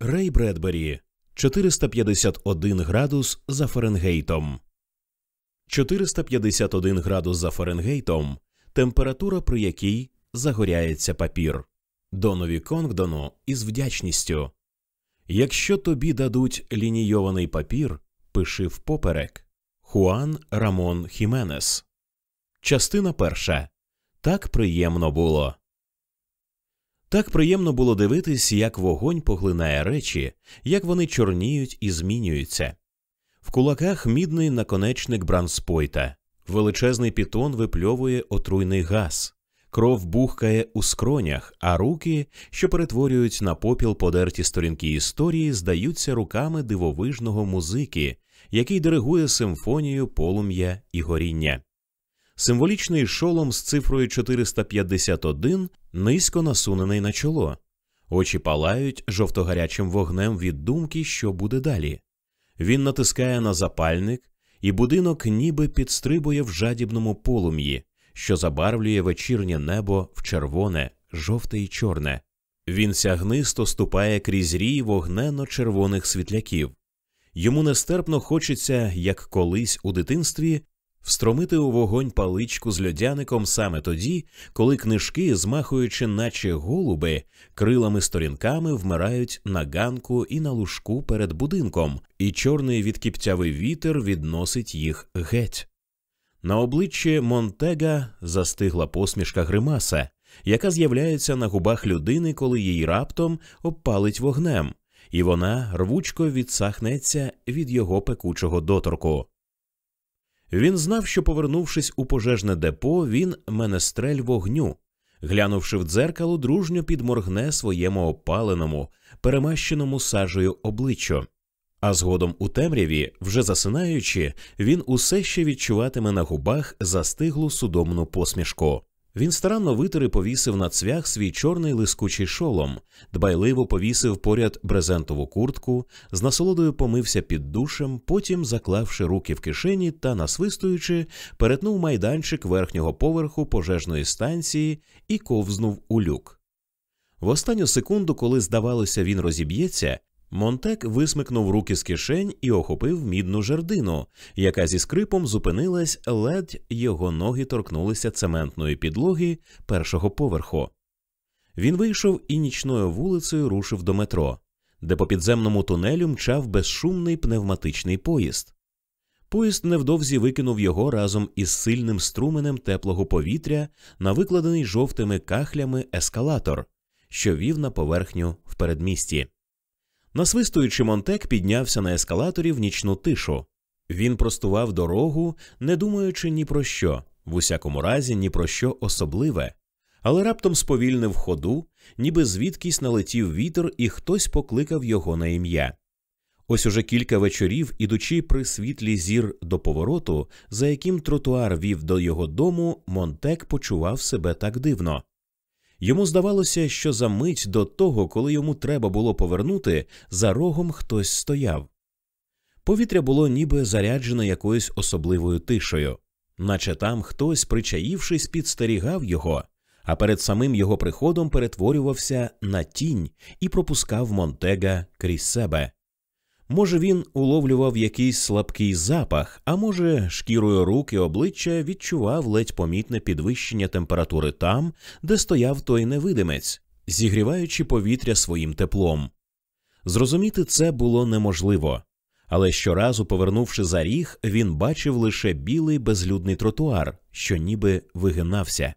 Рей Бредбері 451 градус за Фаренгейтом. 451 градус за Фаренгейтом температура, при якій загоряється папір. Донові Конгдону із вдячністю. Якщо тобі дадуть лінійований папір, пиши впоперек. Хуан Рамон Хіменес. Частина перша. Так приємно було. Так приємно було дивитись, як вогонь поглинає речі, як вони чорніють і змінюються. В кулаках мідний наконечник бранспойта, величезний пітон випльовує отруйний газ, кров бухкає у скронях, а руки, що перетворюють на попіл подерті сторінки історії, здаються руками дивовижного музики, який диригує симфонію полум'я і горіння. Символічний шолом з цифрою 451 низько насунений на чоло, очі палають жовтогарячим вогнем від думки, що буде далі. Він натискає на запальник, і будинок ніби підстрибує в жадібному полум'ї, що забарвлює вечірнє небо в червоне, жовте і чорне. Він сягнисто ступає крізь рій вогненно-червоних світляків. Йому нестерпно хочеться, як колись у дитинстві, встромити у вогонь паличку з льодяником саме тоді, коли книжки, змахуючи, наче голуби, крилами сторінками вмирають на ганку і на лужку перед будинком, і чорний відкіптявий вітер відносить їх геть. На обличчі Монтега застигла посмішка гримаса, яка з'являється на губах людини, коли її раптом обпалить вогнем, і вона рвучко відсахнеться від його пекучого доторку. Він знав, що, повернувшись у пожежне депо, він менестрель вогню, глянувши в дзеркало, дружньо підморгне своєму опаленому, перемащеному сажею обличчю. А згодом у темряві, вже засинаючи, він усе ще відчуватиме на губах застиглу судомну посмішку. Він старанно витер і повісив на цвях свій чорний лискучий шолом, дбайливо повісив поряд брезентову куртку, з насолодою помився під душем, потім, заклавши руки в кишені та насвистуючи, перетнув майданчик верхнього поверху пожежної станції і ковзнув у люк. В останню секунду, коли здавалося, він розіб'ється, Монтек висмикнув руки з кишень і охопив мідну жердину, яка зі скрипом зупинилась, ледь його ноги торкнулися цементної підлоги першого поверху. Він вийшов і нічною вулицею рушив до метро, де по підземному тунелю мчав безшумний пневматичний поїзд. Поїзд невдовзі викинув його разом із сильним струменем теплого повітря на викладений жовтими кахлями ескалатор, що вів на поверхню в передмісті. Насвистуючи, Монтек піднявся на ескалаторі в нічну тишу. Він простував дорогу, не думаючи ні про що, в усякому разі, ні про що особливе, але раптом сповільнив ходу, ніби звідкись налетів вітер, і хтось покликав його на ім'я. Ось уже кілька вечорів, ідучи при світлі зір до повороту, за яким тротуар вів до його дому, Монтек почував себе так дивно. Йому здавалося, що за мить до того, коли йому треба було повернути, за рогом хтось стояв. Повітря було ніби заряджене якоюсь особливою тишею, наче там хтось, причаївшись, підстерігав його, а перед самим його приходом перетворювався на тінь і пропускав Монтега крізь себе. Може, він уловлював якийсь слабкий запах, а може, шкірою рук і обличчя відчував ледь помітне підвищення температури там, де стояв той невидимець, зігріваючи повітря своїм теплом. Зрозуміти це було неможливо, але щоразу, повернувши за ріг, він бачив лише білий безлюдний тротуар, що ніби вигинався.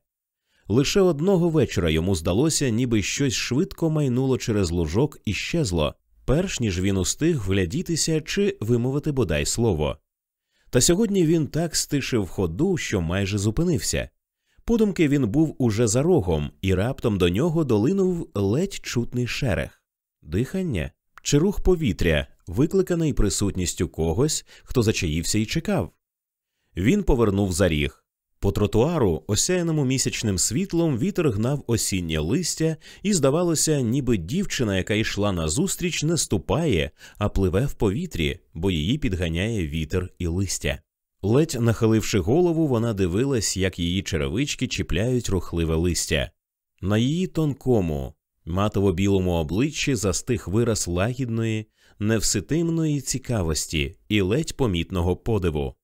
Лише одного вечора йому здалося, ніби щось швидко майнуло через лужок і щезло, перш ніж він устиг вглядітися чи вимовити бодай слово. Та сьогодні він так стишив ходу, що майже зупинився. Подумки він був уже за рогом, і раптом до нього долинув ледь чутний шерех дихання чи рух повітря, викликаний присутністю когось, хто зачаївся і чекав. Він повернув за ріг. По тротуару, осяяному місячним світлом, вітер гнав осіннє листя, і здавалося, ніби дівчина, яка йшла назустріч, не ступає, а пливе в повітрі, бо її підганяє вітер і листя. Ледь нахиливши голову, вона дивилась, як її черевички чіпляють рухливе листя. На її тонкому, Матово білому обличчі застиг вираз лагідної, невситимної цікавості і ледь помітного подиву.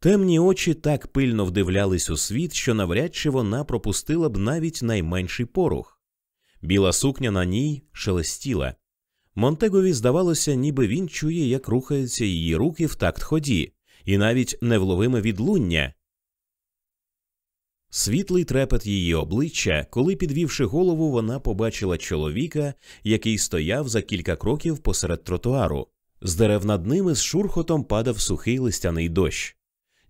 Темні очі так пильно вдивлялись у світ, що навряд чи вона пропустила б навіть найменший порух. Біла сукня на ній шелестіла. Монтегові здавалося, ніби він чує, як рухаються її руки в такт ході, і навіть невловиме відлуння. Світлий трепет її обличчя, коли, підвівши голову, вона побачила чоловіка, який стояв за кілька кроків посеред тротуару. З дерев над ними з шурхотом падав сухий листяний дощ.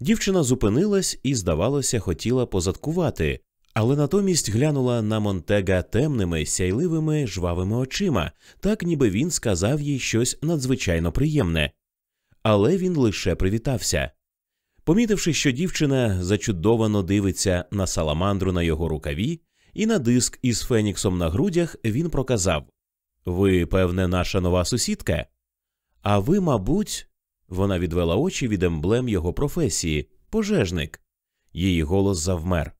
Дівчина зупинилась і, здавалося, хотіла позадкувати, але натомість глянула на Монтега темними, сяйливими, жвавими очима, так ніби він сказав їй щось надзвичайно приємне. Але він лише привітався. Помітивши, що дівчина зачудовано дивиться на саламандру на його рукаві і на диск із феніксом на грудях, він проказав Ви, певне, наша нова сусідка? А ви, мабуть, вона відвела очі від емблем його професії пожежник. Її голос завмер.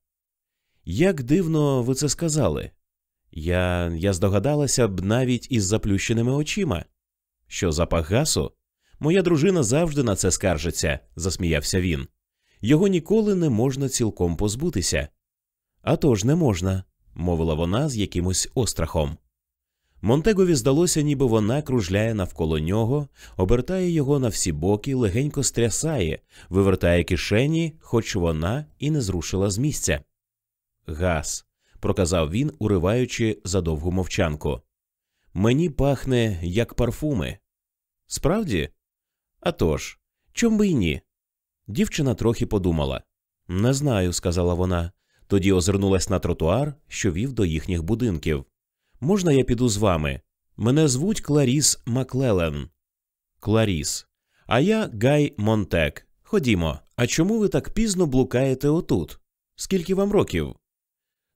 Як дивно ви це сказали? Я я здогадалася б навіть із заплющеними очима. Що запах гасу? Моя дружина завжди на це скаржиться, засміявся він. Його ніколи не можна цілком позбутися. «А тож не можна, мовила вона з якимось острахом. Монтегові здалося, ніби вона кружляє навколо нього, обертає його на всі боки, легенько стрясає, вивертає кишені, хоч вона і не зрушила з місця. Газ, проказав він, уриваючи задовгу мовчанку. Мені пахне, як парфуми. Справді? «А тож, чом би й ні? Дівчина трохи подумала. Не знаю, сказала вона. Тоді озирнулась на тротуар, що вів до їхніх будинків. Можна я піду з вами? Мене звуть Кларіс Маклелен. Кларіс. А я Гай Монтек. Ходімо. А чому ви так пізно блукаєте отут? Скільки вам років?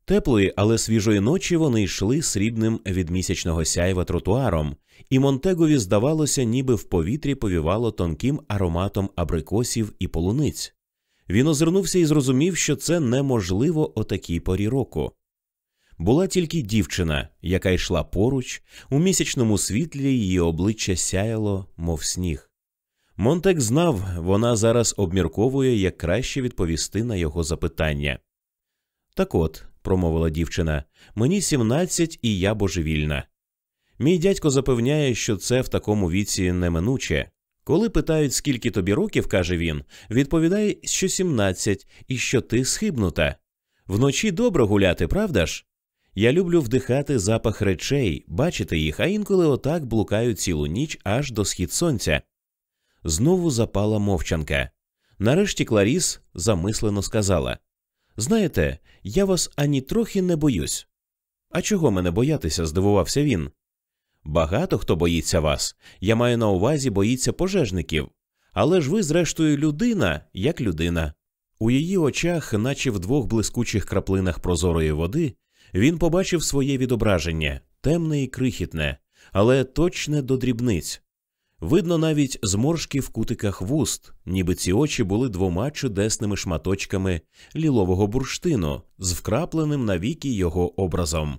Теплої, але свіжої ночі вони йшли срібним від місячного сяйва тротуаром, і Монтегові здавалося, ніби в повітрі повівало тонким ароматом абрикосів і полуниць. Він озирнувся і зрозумів, що це неможливо о такій порі року. Була тільки дівчина, яка йшла поруч, у місячному світлі її обличчя сяяло, мов сніг. Монтек знав, вона зараз обмірковує, як краще відповісти на його запитання. Так от, промовила дівчина, мені сімнадцять, і я божевільна. Мій дядько запевняє, що це в такому віці неминуче. Коли питають, скільки тобі років, каже він, відповідай, що сімнадцять і що ти схибнута. Вночі добре гуляти, правда ж? Я люблю вдихати запах речей, бачити їх, а інколи отак блукаю цілу ніч аж до схід сонця. Знову запала мовчанка. Нарешті Кларіс замислено сказала Знаєте, я вас ані трохи не боюсь. А чого мене боятися? здивувався він. Багато хто боїться вас. Я маю на увазі боїться пожежників. Але ж ви, зрештою, людина, як людина. У її очах, наче в двох блискучих краплинах прозорої води, він побачив своє відображення темне і крихітне, але точне до дрібниць. Видно навіть зморшки в кутиках вуст, ніби ці очі були двома чудесними шматочками лілового бурштину з вкрапленим навіки його образом.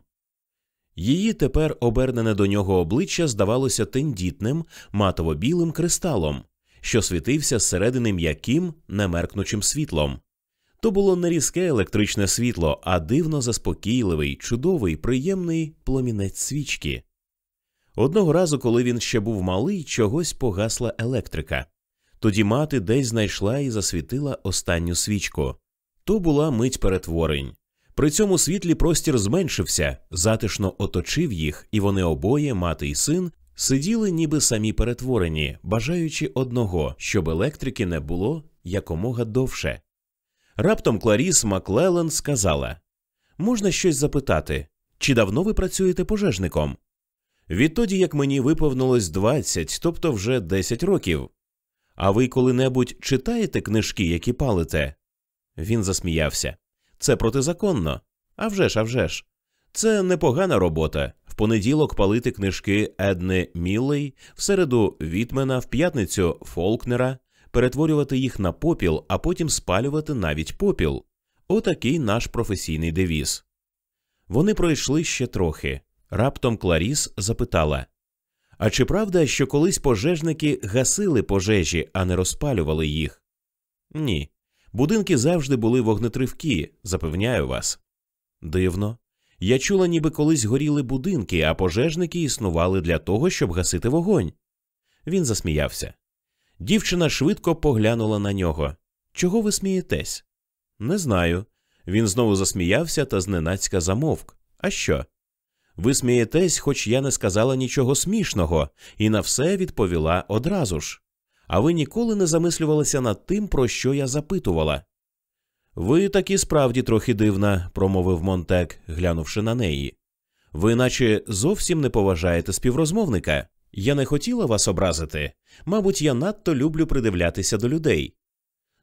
Її тепер обернене до нього обличчя здавалося тендітним, матово-білим кристалом, що світився зсередини м'яким, немеркнучим світлом. То було не різке електричне світло, а дивно заспокійливий, чудовий, приємний пломінець свічки. Одного разу, коли він ще був малий, чогось погасла електрика. Тоді мати десь знайшла і засвітила останню свічку. То була мить перетворень. При цьому світлі простір зменшився, затишно оточив їх, і вони обоє, мати і син, сиділи, ніби самі перетворені, бажаючи одного, щоб електрики не було якомога довше. Раптом Кларіс Маклелен сказала можна щось запитати, чи давно ви працюєте пожежником? Відтоді як мені виповнилось 20, тобто вже 10 років. А ви коли-небудь читаєте книжки, які палите? Він засміявся. Це протизаконно. А вже ж, а вже ж. Це непогана робота. В понеділок палити книжки Едни Міллей, в середу Вітмена, в п'ятницю Фолкнера, перетворювати їх на попіл, а потім спалювати навіть попіл. Отакий наш професійний девіз. Вони пройшли ще трохи. Раптом Кларіс запитала А чи правда, що колись пожежники гасили пожежі, а не розпалювали їх? Ні. Будинки завжди були вогнетривкі, запевняю вас. Дивно. Я чула, ніби колись горіли будинки, а пожежники існували для того, щоб гасити вогонь. Він засміявся. Дівчина швидко поглянула на нього. Чого ви смієтесь? Не знаю. Він знову засміявся та зненацька замовк. А що? Ви смієтесь, хоч я не сказала нічого смішного, і на все відповіла одразу ж. А ви ніколи не замислювалися над тим, про що я запитувала. Ви таки справді трохи дивна, промовив Монтек, глянувши на неї. Ви наче зовсім не поважаєте співрозмовника. Я не хотіла вас образити. Мабуть, я надто люблю придивлятися до людей.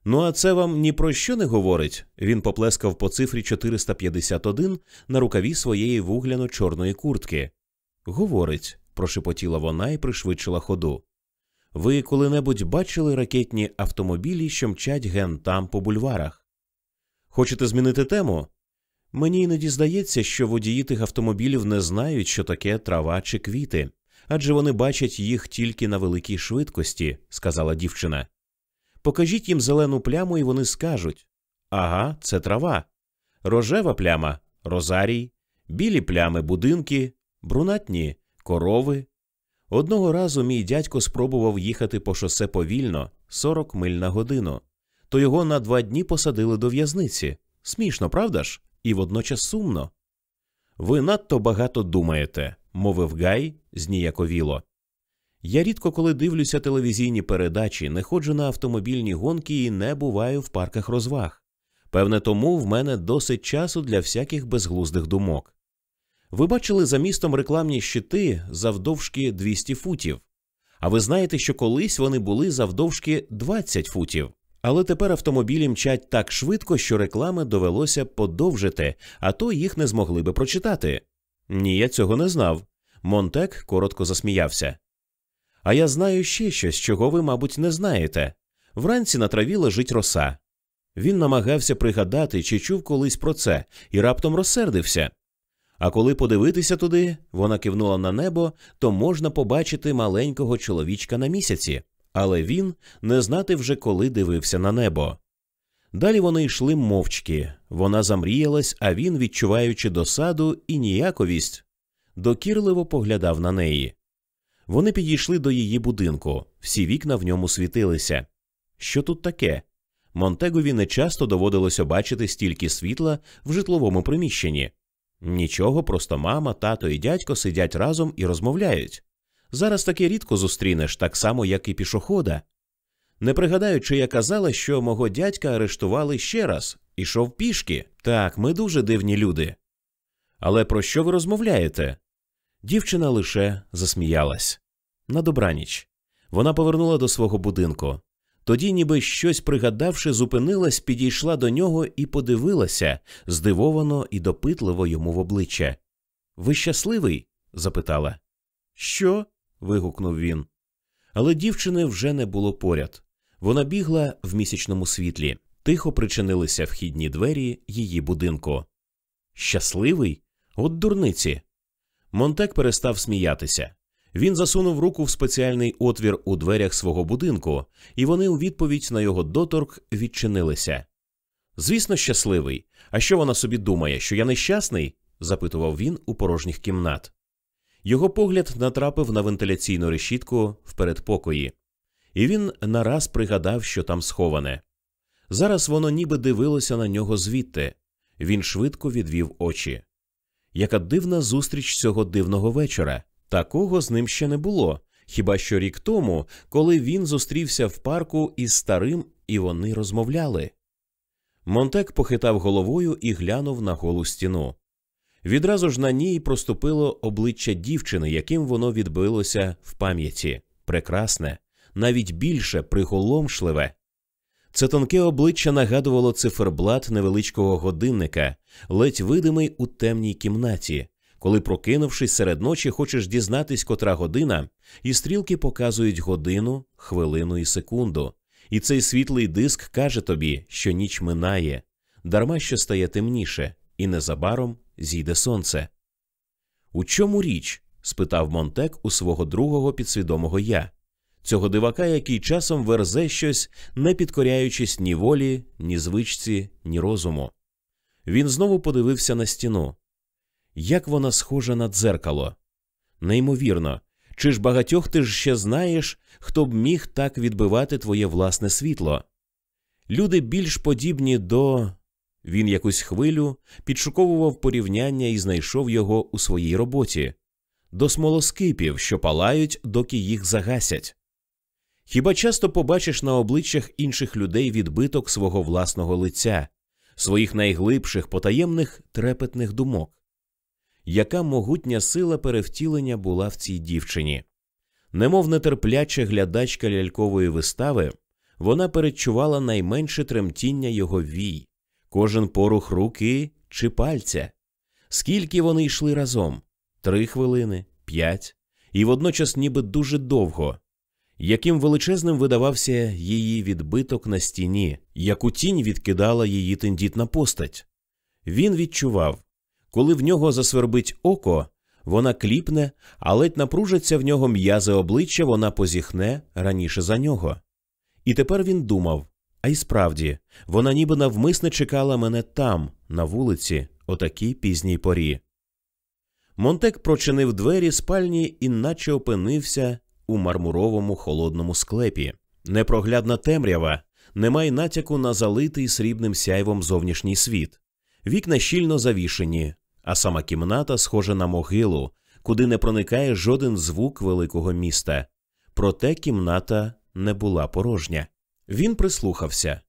Ну, а це вам ні про що не говорить. Він поплескав по цифрі 451 на рукаві своєї вугляно чорної куртки. Говорить, прошепотіла вона і пришвидшила ходу. Ви коли-небудь бачили ракетні автомобілі, що мчать ген там по бульварах? Хочете змінити тему? Мені іноді здається, що водії тих автомобілів не знають, що таке трава чи квіти, адже вони бачать їх тільки на великій швидкості, сказала дівчина. Покажіть їм зелену пляму, і вони скажуть ага, це трава, рожева пляма розарій, білі плями будинки, брунатні корови. Одного разу мій дядько спробував їхати по шосе повільно 40 миль на годину, то його на два дні посадили до в'язниці. Смішно, правда ж? І водночас сумно. Ви надто багато думаєте, мовив Гай зніяковіло. Я рідко коли дивлюся телевізійні передачі, не ходжу на автомобільні гонки і не буваю в парках розваг. Певне, тому в мене досить часу для всяких безглуздих думок. Ви бачили за містом рекламні щити завдовжки 200 футів. А ви знаєте, що колись вони були завдовжки 20 футів. Але тепер автомобілі мчать так швидко, що реклами довелося подовжити, а то їх не змогли би прочитати. Ні, я цього не знав. Монтек коротко засміявся. А я знаю ще щось, чого ви, мабуть, не знаєте. Вранці на траві лежить роса. Він намагався пригадати, чи чув колись про це, і раптом розсердився. А коли подивитися туди, вона кивнула на небо, то можна побачити маленького чоловічка на місяці, але він не знати вже коли дивився на небо. Далі вони йшли мовчки, вона замріялась, а він, відчуваючи досаду і ніяковість, докірливо поглядав на неї. Вони підійшли до її будинку, всі вікна в ньому світилися. Що тут таке? Монтегові не часто доводилося бачити стільки світла в житловому приміщенні. Нічого, просто мама, тато і дядько сидять разом і розмовляють. Зараз таке рідко зустрінеш, так само, як і пішохода. Не пригадаю, чи я казала, що мого дядька арештували ще раз, ішов пішки. Так, ми дуже дивні люди. Але про що ви розмовляєте? Дівчина лише засміялась. На добраніч. Вона повернула до свого будинку. Тоді, ніби щось пригадавши, зупинилась, підійшла до нього і подивилася здивовано і допитливо йому в обличчя. Ви щасливий? запитала. Що? вигукнув він. Але дівчини вже не було поряд. Вона бігла в місячному світлі, тихо причинилися вхідні двері її будинку. Щасливий? От дурниці. Монтек перестав сміятися. Він засунув руку в спеціальний отвір у дверях свого будинку, і вони у відповідь на його доторк відчинилися. Звісно, щасливий. А що вона собі думає, що я нещасний? запитував він у порожніх кімнат. Його погляд натрапив на вентиляційну решітку в передпокої, і він нараз пригадав, що там сховане. Зараз воно ніби дивилося на нього звідти. Він швидко відвів очі. Яка дивна зустріч цього дивного вечора. Такого з ним ще не було, хіба що рік тому, коли він зустрівся в парку із старим, і вони розмовляли. Монтек похитав головою і глянув на голу стіну. Відразу ж на ній проступило обличчя дівчини, яким воно відбилося в пам'яті прекрасне, навіть більше приголомшливе. Це тонке обличчя нагадувало циферблат невеличкого годинника, ледь видимий у темній кімнаті, коли, прокинувшись серед ночі, хочеш дізнатись, котра година, і стрілки показують годину, хвилину і секунду. І цей світлий диск каже тобі, що ніч минає, дарма що стає темніше, і незабаром зійде сонце. У чому річ? спитав Монтек у свого другого підсвідомого я, цього дивака, який часом верзе щось, не підкоряючись ні волі, ні звичці, ні розуму. Він знову подивився на стіну. Як вона схожа на дзеркало? Неймовірно, чи ж багатьох ти ж ще знаєш, хто б міг так відбивати твоє власне світло? Люди більш подібні до. Він якусь хвилю підшуковував порівняння і знайшов його у своїй роботі до смолоскипів, що палають, доки їх загасять. Хіба часто побачиш на обличчях інших людей відбиток свого власного лиця, своїх найглибших потаємних трепетних думок? Яка могутня сила перевтілення була в цій дівчині? Немов нетерпляча глядачка лялькової вистави, вона передчувала найменше тремтіння його вій, кожен порух руки чи пальця. Скільки вони йшли разом три хвилини, п'ять, і водночас ніби дуже довго. Яким величезним видавався її відбиток на стіні, яку тінь відкидала її тендітна постать. Він відчував, коли в нього засвербить око, вона кліпне, а ледь напружаться в нього м'язи обличчя, вона позіхне раніше за нього. І тепер він думав а й справді, вона ніби навмисне чекала мене там, на вулиці, о такій пізній порі. Монтек прочинив двері спальні і наче опинився у мармуровому холодному склепі. Непроглядна темрява, немає натяку на залитий срібним сяйвом зовнішній світ. Вікна щільно завішені, а сама кімната схожа на могилу, куди не проникає жоден звук великого міста. Проте кімната не була порожня. Він прислухався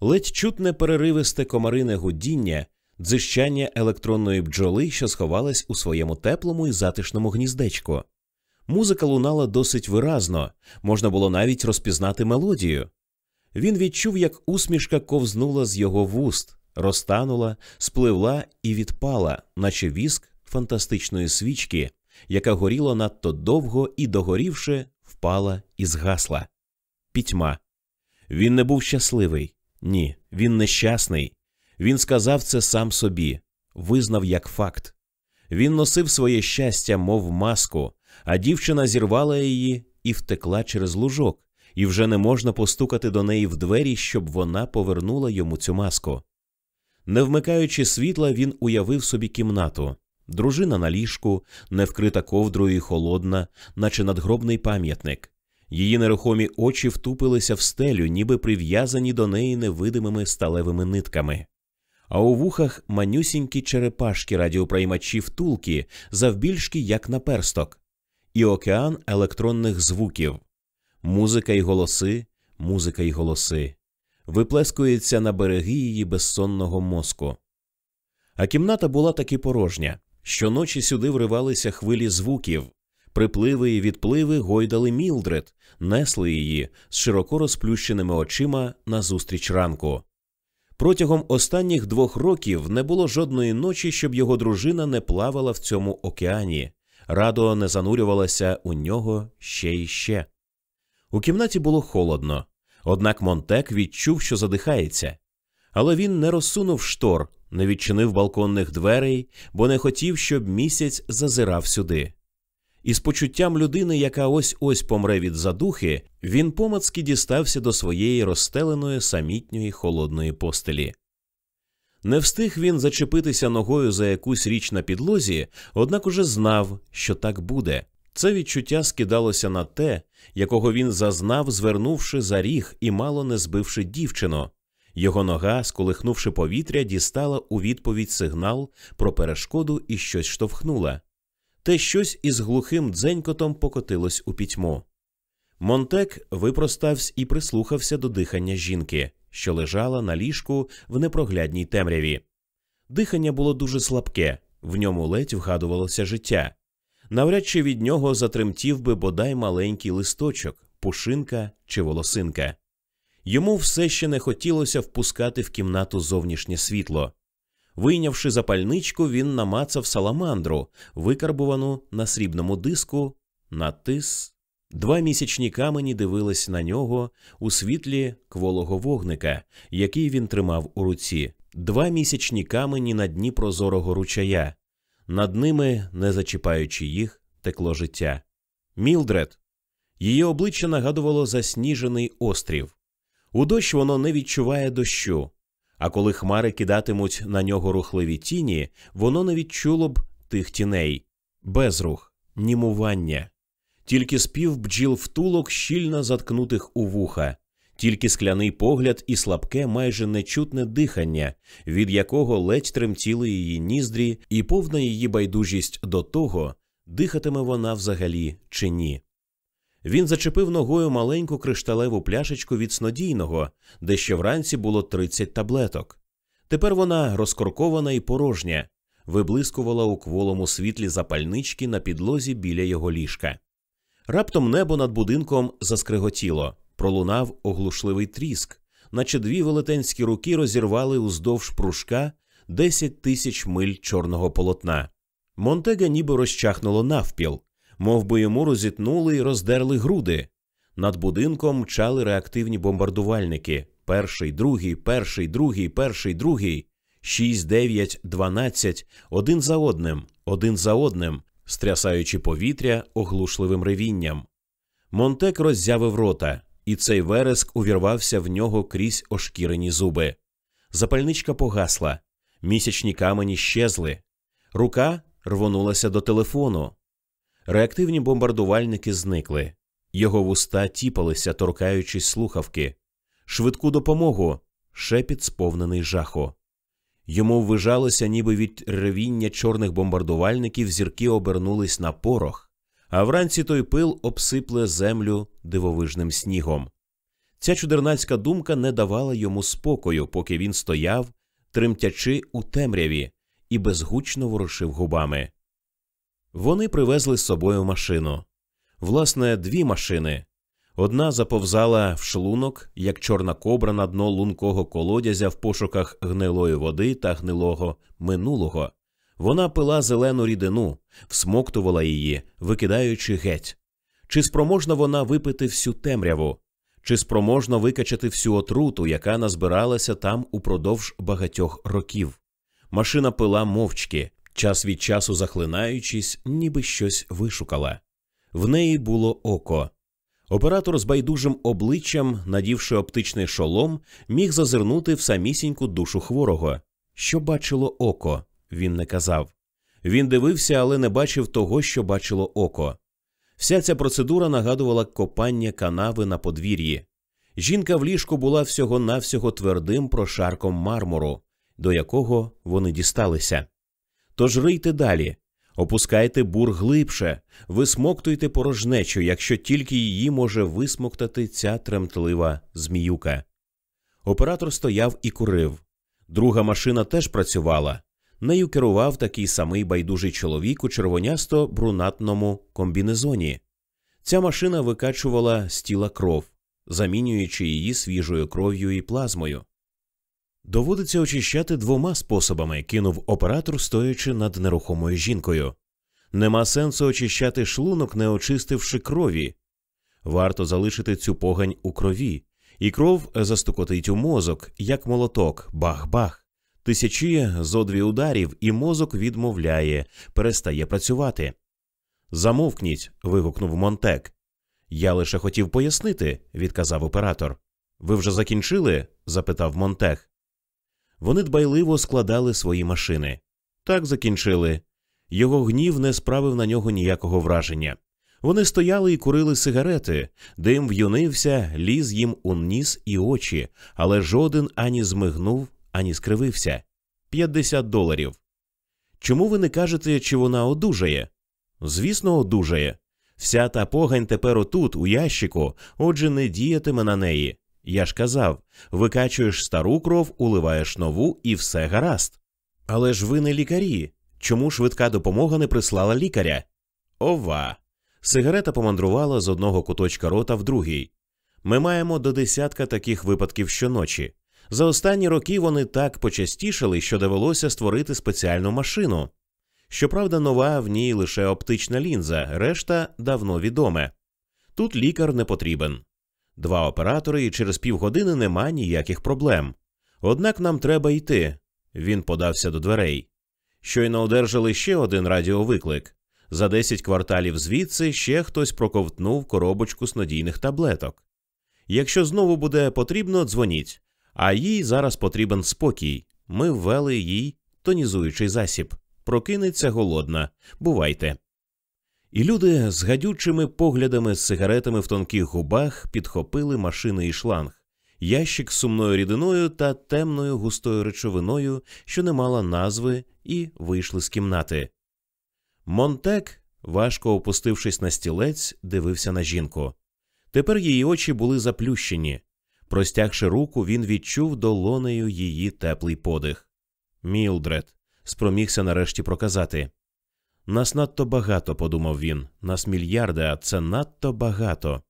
ледь чутне переривисте комарине гудіння, дзищання електронної бджоли, що сховалась у своєму теплому і затишному гніздечку. Музика лунала досить виразно, можна було навіть розпізнати мелодію. Він відчув, як усмішка ковзнула з його вуст, розтанула, спливла і відпала, наче віск фантастичної свічки, яка горіла надто довго і, догорівши, впала і згасла. Пітьма. Він не був щасливий. Ні, він нещасний. Він сказав це сам собі, визнав як факт. Він носив своє щастя, мов маску, а дівчина зірвала її і втекла через лужок, і вже не можна постукати до неї в двері, щоб вона повернула йому цю маску. Не вмикаючи світла, він уявив собі кімнату. Дружина на ліжку, не вкрита ковдрою і холодна, наче надгробний пам'ятник. Її нерухомі очі втупилися в стелю, ніби прив'язані до неї невидимими сталевими нитками. А у вухах манюсінькі черепашки радіоприймачі втулки, завбільшки як наперсток, і океан електронних звуків, музика й голоси, музика й голоси, виплескується на береги її безсонного мозку. А кімната була таки порожня. Щоночі сюди вривалися хвилі звуків, Припливи і відпливи гойдали Мілдред, несли її з широко розплющеними очима назустріч ранку. Протягом останніх двох років не було жодної ночі, щоб його дружина не плавала в цьому океані, радо не занурювалася у нього ще й ще. У кімнаті було холодно, однак Монтек відчув, що задихається. Але він не розсунув штор, не відчинив балконних дверей, бо не хотів, щоб місяць зазирав сюди. І з почуттям людини, яка ось ось помре від задухи, він помацки дістався до своєї розстеленої самітньої холодної постелі. Не встиг він зачепитися ногою за якусь річ на підлозі, однак уже знав, що так буде. Це відчуття скидалося на те, якого він зазнав, звернувши за ріг і мало не збивши дівчину. Його нога, сколихнувши повітря, дістала у відповідь сигнал про перешкоду і щось штовхнула те щось із глухим дзенькотом покотилось у пітьму. Монтек випростався і прислухався до дихання жінки, що лежала на ліжку в непроглядній темряві. Дихання було дуже слабке, в ньому ледь вгадувалося життя. Навряд чи від нього затремтів би бодай маленький листочок, пушинка чи волосинка. Йому все ще не хотілося впускати в кімнату зовнішнє світло. Вийнявши запальничку, він намацав саламандру, викарбувану на срібному диску, натис. Два місячні камені дивились на нього у світлі кволого вогника, який він тримав у руці, два місячні камені на дні прозорого ручая. Над ними, не зачіпаючи їх, текло життя. Мілдред. Її обличчя нагадувало засніжений острів. У дощ воно не відчуває дощу, а коли хмари кидатимуть на нього рухливі тіні, воно не відчуло б тих тіней, безрух, німування, тільки спів бджіл втулок щільно заткнутих у вуха, тільки скляний погляд і слабке, майже нечутне дихання, від якого ледь тремтіли її ніздрі, і повна її байдужість до того, дихатиме вона взагалі чи ні. Він зачепив ногою маленьку кришталеву пляшечку від снодійного, де ще вранці було 30 таблеток. Тепер вона розкоркована і порожня, виблискувала у кволому світлі запальнички на підлозі біля його ліжка. Раптом небо над будинком заскриготіло, пролунав оглушливий тріск, наче дві велетенські руки розірвали уздовж пружка 10 тисяч миль чорного полотна. Монтега ніби розчахнуло навпіл, мов би йому розітнули і роздерли груди. Над будинком мчали реактивні бомбардувальники. Перший, другий, перший, другий, перший, другий, шість, дев'ять, дванадцять, один за одним, один за одним, стрясаючи повітря оглушливим ревінням. Монтек роззявив рота, і цей вереск увірвався в нього крізь ошкірені зуби. Запальничка погасла, місячні камені щезли. Рука рвонулася до телефону. Реактивні бомбардувальники зникли. Його вуста тіпалися, торкаючись слухавки. Швидку допомогу, шепіт сповнений жаху. Йому ввижалося, ніби від ревіння чорних бомбардувальників зірки обернулись на порох, а вранці той пил обсипле землю дивовижним снігом. Ця чудернацька думка не давала йому спокою, поки він стояв, тремтячи у темряві, і безгучно ворушив губами. Вони привезли з собою машину. Власне, дві машини. Одна заповзала в шлунок, як чорна кобра на дно лункого колодязя в пошуках гнилої води та гнилого минулого. Вона пила зелену рідину, всмоктувала її, викидаючи геть. Чи спроможна вона випити всю темряву? Чи спроможна викачати всю отруту, яка назбиралася там упродовж багатьох років? Машина пила мовчки, час від часу захлинаючись, ніби щось вишукала. В неї було око. Оператор з байдужим обличчям, надівши оптичний шолом, міг зазирнути в самісіньку душу хворого. Що бачило око, він не казав. Він дивився, але не бачив того, що бачило око. Вся ця процедура нагадувала копання канави на подвір'ї. Жінка в ліжку була всього навсього твердим прошарком мармуру, до якого вони дісталися. Тож рийте далі, опускайте бур глибше, висмоктуйте порожнечу, якщо тільки її може висмоктати ця тремтлива зміюка. Оператор стояв і курив. Друга машина теж працювала. Нею керував такий самий байдужий чоловік у червонясто брунатному комбінезоні. Ця машина викачувала з тіла кров, замінюючи її свіжою кров'ю і плазмою. Доводиться очищати двома способами, кинув оператор, стоячи над нерухомою жінкою. Нема сенсу очищати шлунок, не очистивши крові. Варто залишити цю погань у крові, і кров застукотить у мозок, як молоток, бах-бах. Тисячі зо дві ударів, і мозок відмовляє, перестає працювати. Замовкніть. вигукнув Монтек. Я лише хотів пояснити, відказав оператор. Ви вже закінчили? запитав Монтех. Вони дбайливо складали свої машини. Так закінчили. Його гнів не справив на нього ніякого враження. Вони стояли і курили сигарети, дим в'юнився, ліз їм у ніс і очі, але жоден ані змигнув, ані скривився. П'ятдесят доларів. Чому ви не кажете, чи вона одужає? Звісно, одужає. Вся та погань тепер отут, у ящику, отже, не діятиме на неї. Я ж казав викачуєш стару кров, уливаєш нову і все гаразд. Але ж ви не лікарі. Чому швидка допомога не прислала лікаря? Ова. Сигарета помандрувала з одного куточка рота в другий. Ми маємо до десятка таких випадків щоночі. За останні роки вони так почастішали, що довелося створити спеціальну машину. Щоправда, нова в ній лише оптична лінза, решта давно відоме. Тут лікар не потрібен. Два оператори, і через півгодини нема ніяких проблем. Однак нам треба йти. Він подався до дверей. Щойно одержали ще один радіовиклик. За десять кварталів звідси ще хтось проковтнув коробочку снодійних таблеток. Якщо знову буде потрібно, дзвоніть, а їй зараз потрібен спокій. Ми ввели їй тонізуючий засіб. Прокинеться голодна. Бувайте. І люди з гадючими поглядами з сигаретами в тонких губах підхопили машини і шланг, ящик з сумною рідиною та темною густою речовиною, що не мала назви, і вийшли з кімнати. Монтек, важко опустившись на стілець, дивився на жінку. Тепер її очі були заплющені. Простягши руку, він відчув долонею її теплий подих. Мілдред, спромігся нарешті проказати. Нас надто багато, подумав він, нас мільярди, а це надто багато.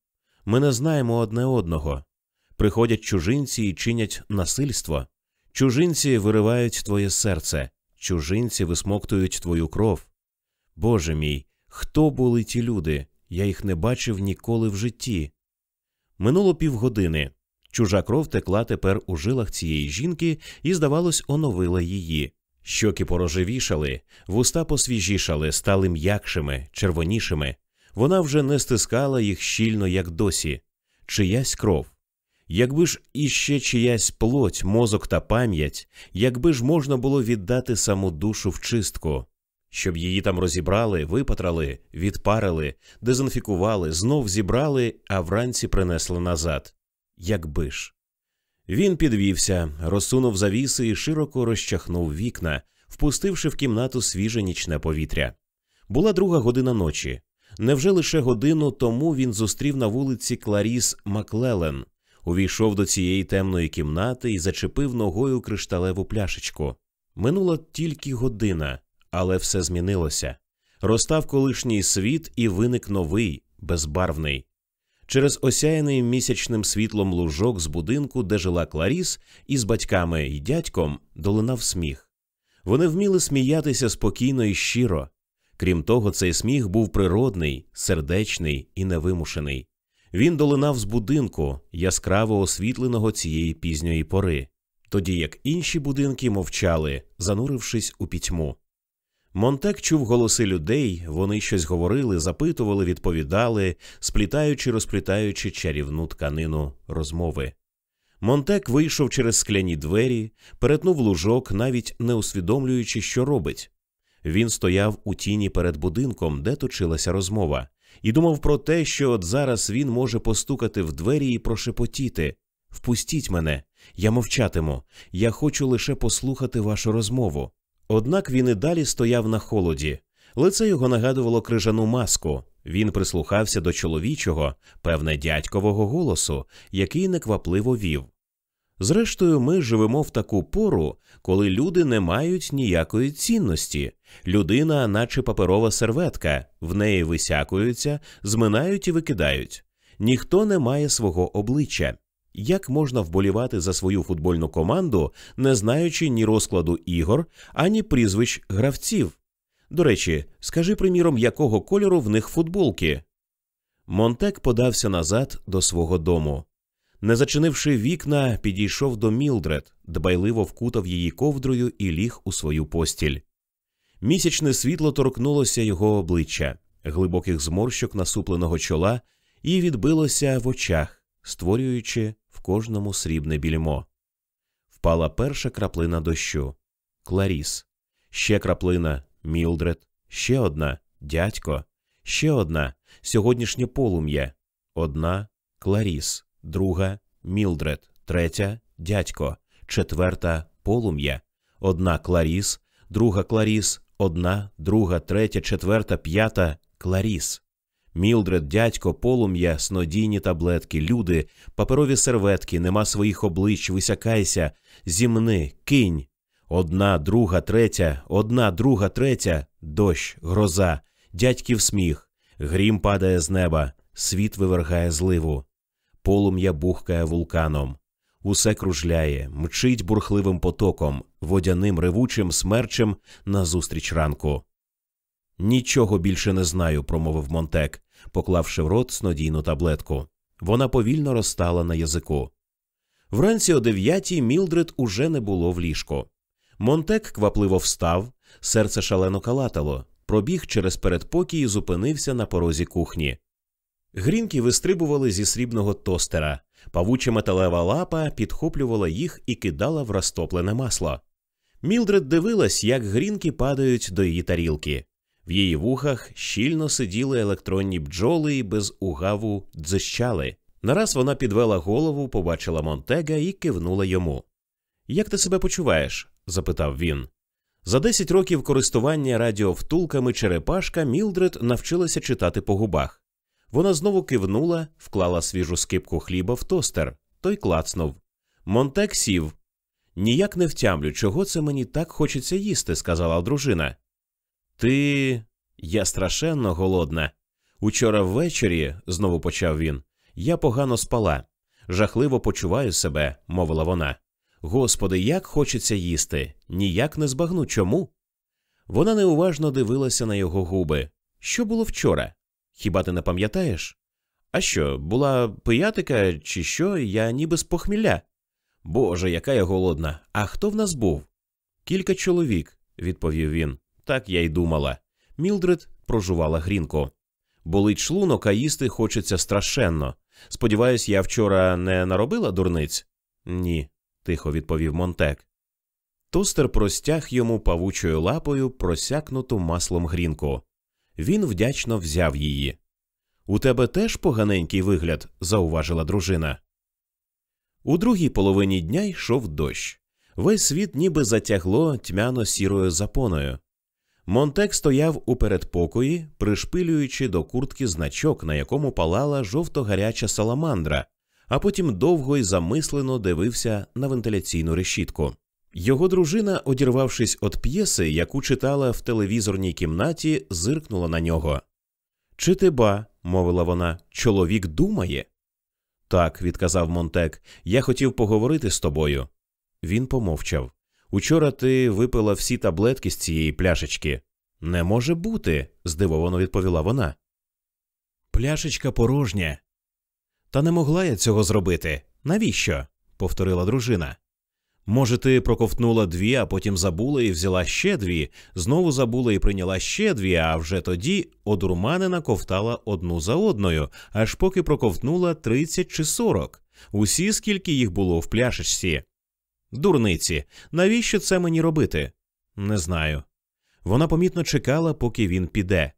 Ми не знаємо одне одного. Приходять чужинці і чинять насильство. Чужинці виривають твоє серце, чужинці висмоктують твою кров. Боже мій, хто були ті люди? Я їх не бачив ніколи в житті. Минуло півгодини. Чужа кров текла тепер у жилах цієї жінки і, здавалось, оновила її. Щоки порожевішали, вуста посвіжішали, стали м'якшими, червонішими. Вона вже не стискала їх щільно, як досі. Чиясь кров. Якби ж іще чиясь плоть, мозок та пам'ять, якби ж можна було віддати саму душу в чистку, щоб її там розібрали, випатрали, відпарили, дезінфікували, знов зібрали, а вранці принесли назад. Якби ж. Він підвівся, розсунув завіси і широко розчахнув вікна, впустивши в кімнату свіже нічне повітря. Була друга година ночі. Невже лише годину тому він зустрів на вулиці Кларіс Маклелен, увійшов до цієї темної кімнати і зачепив ногою кришталеву пляшечку. Минула тільки година, але все змінилося. Розстав колишній світ і виник новий, безбарвний. Через осяяний місячним світлом лужок з будинку, де жила Кларіс, із батьками і дядьком долинав сміх. Вони вміли сміятися спокійно і щиро. Крім того, цей сміх був природний, сердечний і невимушений. Він долинав з будинку, яскраво освітленого цієї пізньої пори, тоді як інші будинки мовчали, занурившись у пітьму. Монтек чув голоси людей, вони щось говорили, запитували, відповідали, сплітаючи, розплітаючи чарівну тканину розмови. Монтек вийшов через скляні двері, перетнув лужок, навіть не усвідомлюючи, що робить. Він стояв у тіні перед будинком, де точилася розмова, і думав про те, що от зараз він може постукати в двері і прошепотіти Впустіть мене, я мовчатиму, я хочу лише послухати вашу розмову. Однак він і далі стояв на холоді. Лице його нагадувало крижану маску. Він прислухався до чоловічого, певне дядькового голосу, який неквапливо вів. Зрештою, ми живемо в таку пору, коли люди не мають ніякої цінності. Людина, наче паперова серветка, в неї висякуються, зминають і викидають. Ніхто не має свого обличчя. Як можна вболівати за свою футбольну команду, не знаючи ні розкладу ігор, ані прізвищ гравців? До речі, скажи приміром, якого кольору в них футболки? Монтек подався назад до свого дому. Не зачинивши вікна, підійшов до Мілдред, дбайливо вкутав її ковдрою і ліг у свою постіль. Місячне світло торкнулося його обличчя, глибоких зморщок насупленого чола, і відбилося в очах, створюючи кожному срібне більмо. Впала перша краплина дощу. Кларіс, ще краплина Мілдред, ще одна дядько, ще одна сьогоднішнє полум'я, одна Кларіс, друга Мілдред, третя дядько, четверта полум'я, одна Кларіс, друга Кларіс, одна, друга, третя, четверта, п'ята Кларіс. Мілдред, дядько, полум'я, снодійні таблетки, люди, паперові серветки, нема своїх облич, висякайся, зімни, кинь. Одна, друга, третя, одна, друга, третя, дощ, гроза, дядьків сміх, грім падає з неба, світ вивергає зливу, полум'я бухкає вулканом, усе кружляє, мчить бурхливим потоком, водяним ревучим смерчем назустріч ранку. Нічого більше не знаю, промовив Монтек, поклавши в рот снодійну таблетку. Вона повільно розстала на язику. Вранці о дев'ятій Мілдред уже не було в ліжку. Монтек квапливо встав, Серце шалено калатало, пробіг через передпокій і зупинився на порозі кухні. Грінки вистрибували зі срібного тостера, павуча металева лапа підхоплювала їх і кидала в розтоплене масло. Мілдред дивилась, як грінки падають до її тарілки. В її вухах щільно сиділи електронні бджоли і без угаву дзищали. Нараз вона підвела голову, побачила Монтега і кивнула йому. Як ти себе почуваєш? запитав він. За 10 років користування радіовтулками черепашка Мілдред навчилася читати по губах. Вона знову кивнула, вклала свіжу скипку хліба в тостер, той клацнув. Монтек сів. Ніяк не втямлю, чого це мені так хочеться їсти, сказала дружина. Ти. Я страшенно голодна. Учора ввечері, знову почав він, я погано спала. Жахливо почуваю себе, мовила вона. Господи, як хочеться їсти, ніяк не збагну чому. Вона неуважно дивилася на його губи. Що було вчора? Хіба ти не пам'ятаєш? А що, була пиятика, чи що, я ніби з похмілля? Боже, яка я голодна. А хто в нас був? Кілька чоловік, відповів він. Так я й думала. Мілдред прожувала грінку. Болить шлунок, а їсти хочеться страшенно. Сподіваюсь, я вчора не наробила дурниць? Ні, тихо відповів Монтек. Тостер простяг йому павучою лапою просякнуту маслом грінку. Він вдячно взяв її. У тебе теж поганенький вигляд, зауважила дружина. У другій половині дня йшов дощ. Весь світ ніби затягло тьмяно сірою запоною. Монтек стояв у передпокої, пришпилюючи до куртки значок, на якому палала жовто-гаряча саламандра, а потім довго й замислено дивився на вентиляційну решітку. Його дружина, одірвавшись від п'єси, яку читала в телевізорній кімнаті, зиркнула на нього. Чи ти ба, мовила вона, чоловік думає? Так, відказав Монтек, я хотів поговорити з тобою. Він помовчав. Учора ти випила всі таблетки з цієї пляшечки. Не може бути, здивовано відповіла вона. Пляшечка порожня. Та не могла я цього зробити. Навіщо? повторила дружина. Може, ти проковтнула дві, а потім забула і взяла ще дві, знову забула і прийняла ще дві, а вже тоді одурманена ковтала одну за одною, аж поки проковтнула тридцять чи сорок. Усі, скільки їх було в пляшечці. Дурниці, навіщо це мені робити? Не знаю. Вона помітно чекала, поки він піде.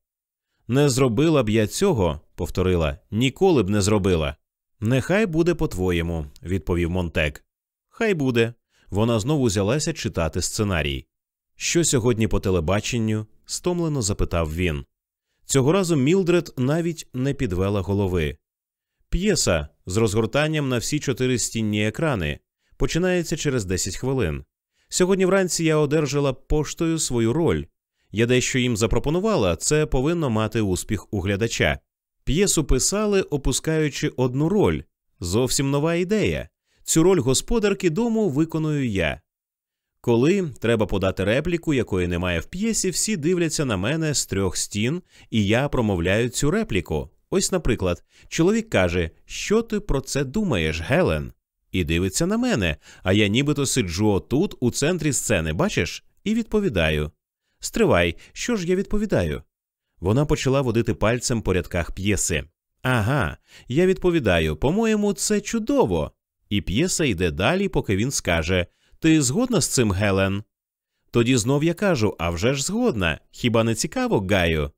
Не зробила б я цього, повторила, ніколи б не зробила. Нехай буде по-твоєму, відповів Монтек. Хай буде. Вона знову взялася читати сценарій. Що сьогодні по телебаченню? стомлено запитав він. Цього разу Мілдред навіть не підвела голови. П'єса з розгортанням на всі чотири стінні екрани починається через 10 хвилин. Сьогодні вранці я одержала поштою свою роль. Я дещо їм запропонувала, це повинно мати успіх у глядача. П'єсу писали, опускаючи одну роль. Зовсім нова ідея. Цю роль господарки дому виконую я. Коли треба подати репліку, якої немає в п'єсі, всі дивляться на мене з трьох стін, і я промовляю цю репліку. Ось, наприклад, чоловік каже, що ти про це думаєш, Гелен? І дивиться на мене, а я нібито сиджу отут, у центрі сцени, бачиш, і відповідаю. Стривай, що ж я відповідаю? Вона почала водити пальцем по рядках п'єси. Ага, я відповідаю, по-моєму, це чудово. І п'єса йде далі, поки він скаже Ти згодна з цим, Гелен? Тоді знов я кажу «А вже ж згодна. Хіба не цікаво, Гаю?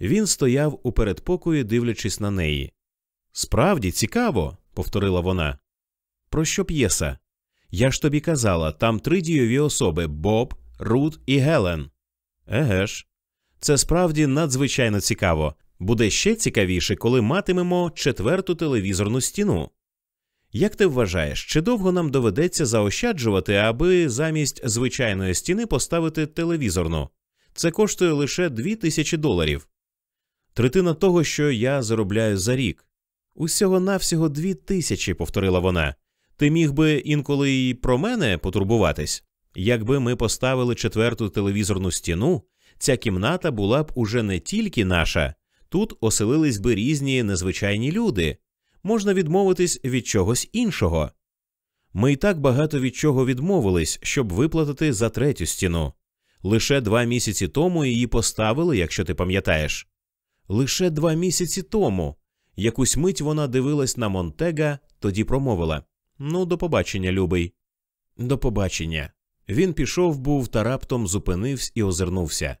Він стояв у передпокої, дивлячись на неї. Справді цікаво, повторила вона. Про що п'єса? Я ж тобі казала, там три дійові особи Боб, Рут і Гелен. Еге ж, це справді надзвичайно цікаво. Буде ще цікавіше, коли матимемо четверту телевізорну стіну. Як ти вважаєш, чи довго нам доведеться заощаджувати, аби замість звичайної стіни поставити телевізорну? Це коштує лише дві тисячі доларів. Третина того, що я заробляю за рік. Усього навсього дві тисячі, повторила вона. Ти міг би інколи й про мене потурбуватись. Якби ми поставили четверту телевізорну стіну, ця кімната була б уже не тільки наша, тут оселились би різні незвичайні люди, можна відмовитись від чогось іншого. Ми й так багато від чого відмовились, щоб виплатити за третю стіну. Лише два місяці тому її поставили, якщо ти пам'ятаєш. Лише два місяці тому. Якусь мить вона дивилась на Монтега, тоді промовила Ну, до побачення, любий. До побачення. Він пішов, був та раптом зупинився і озирнувся.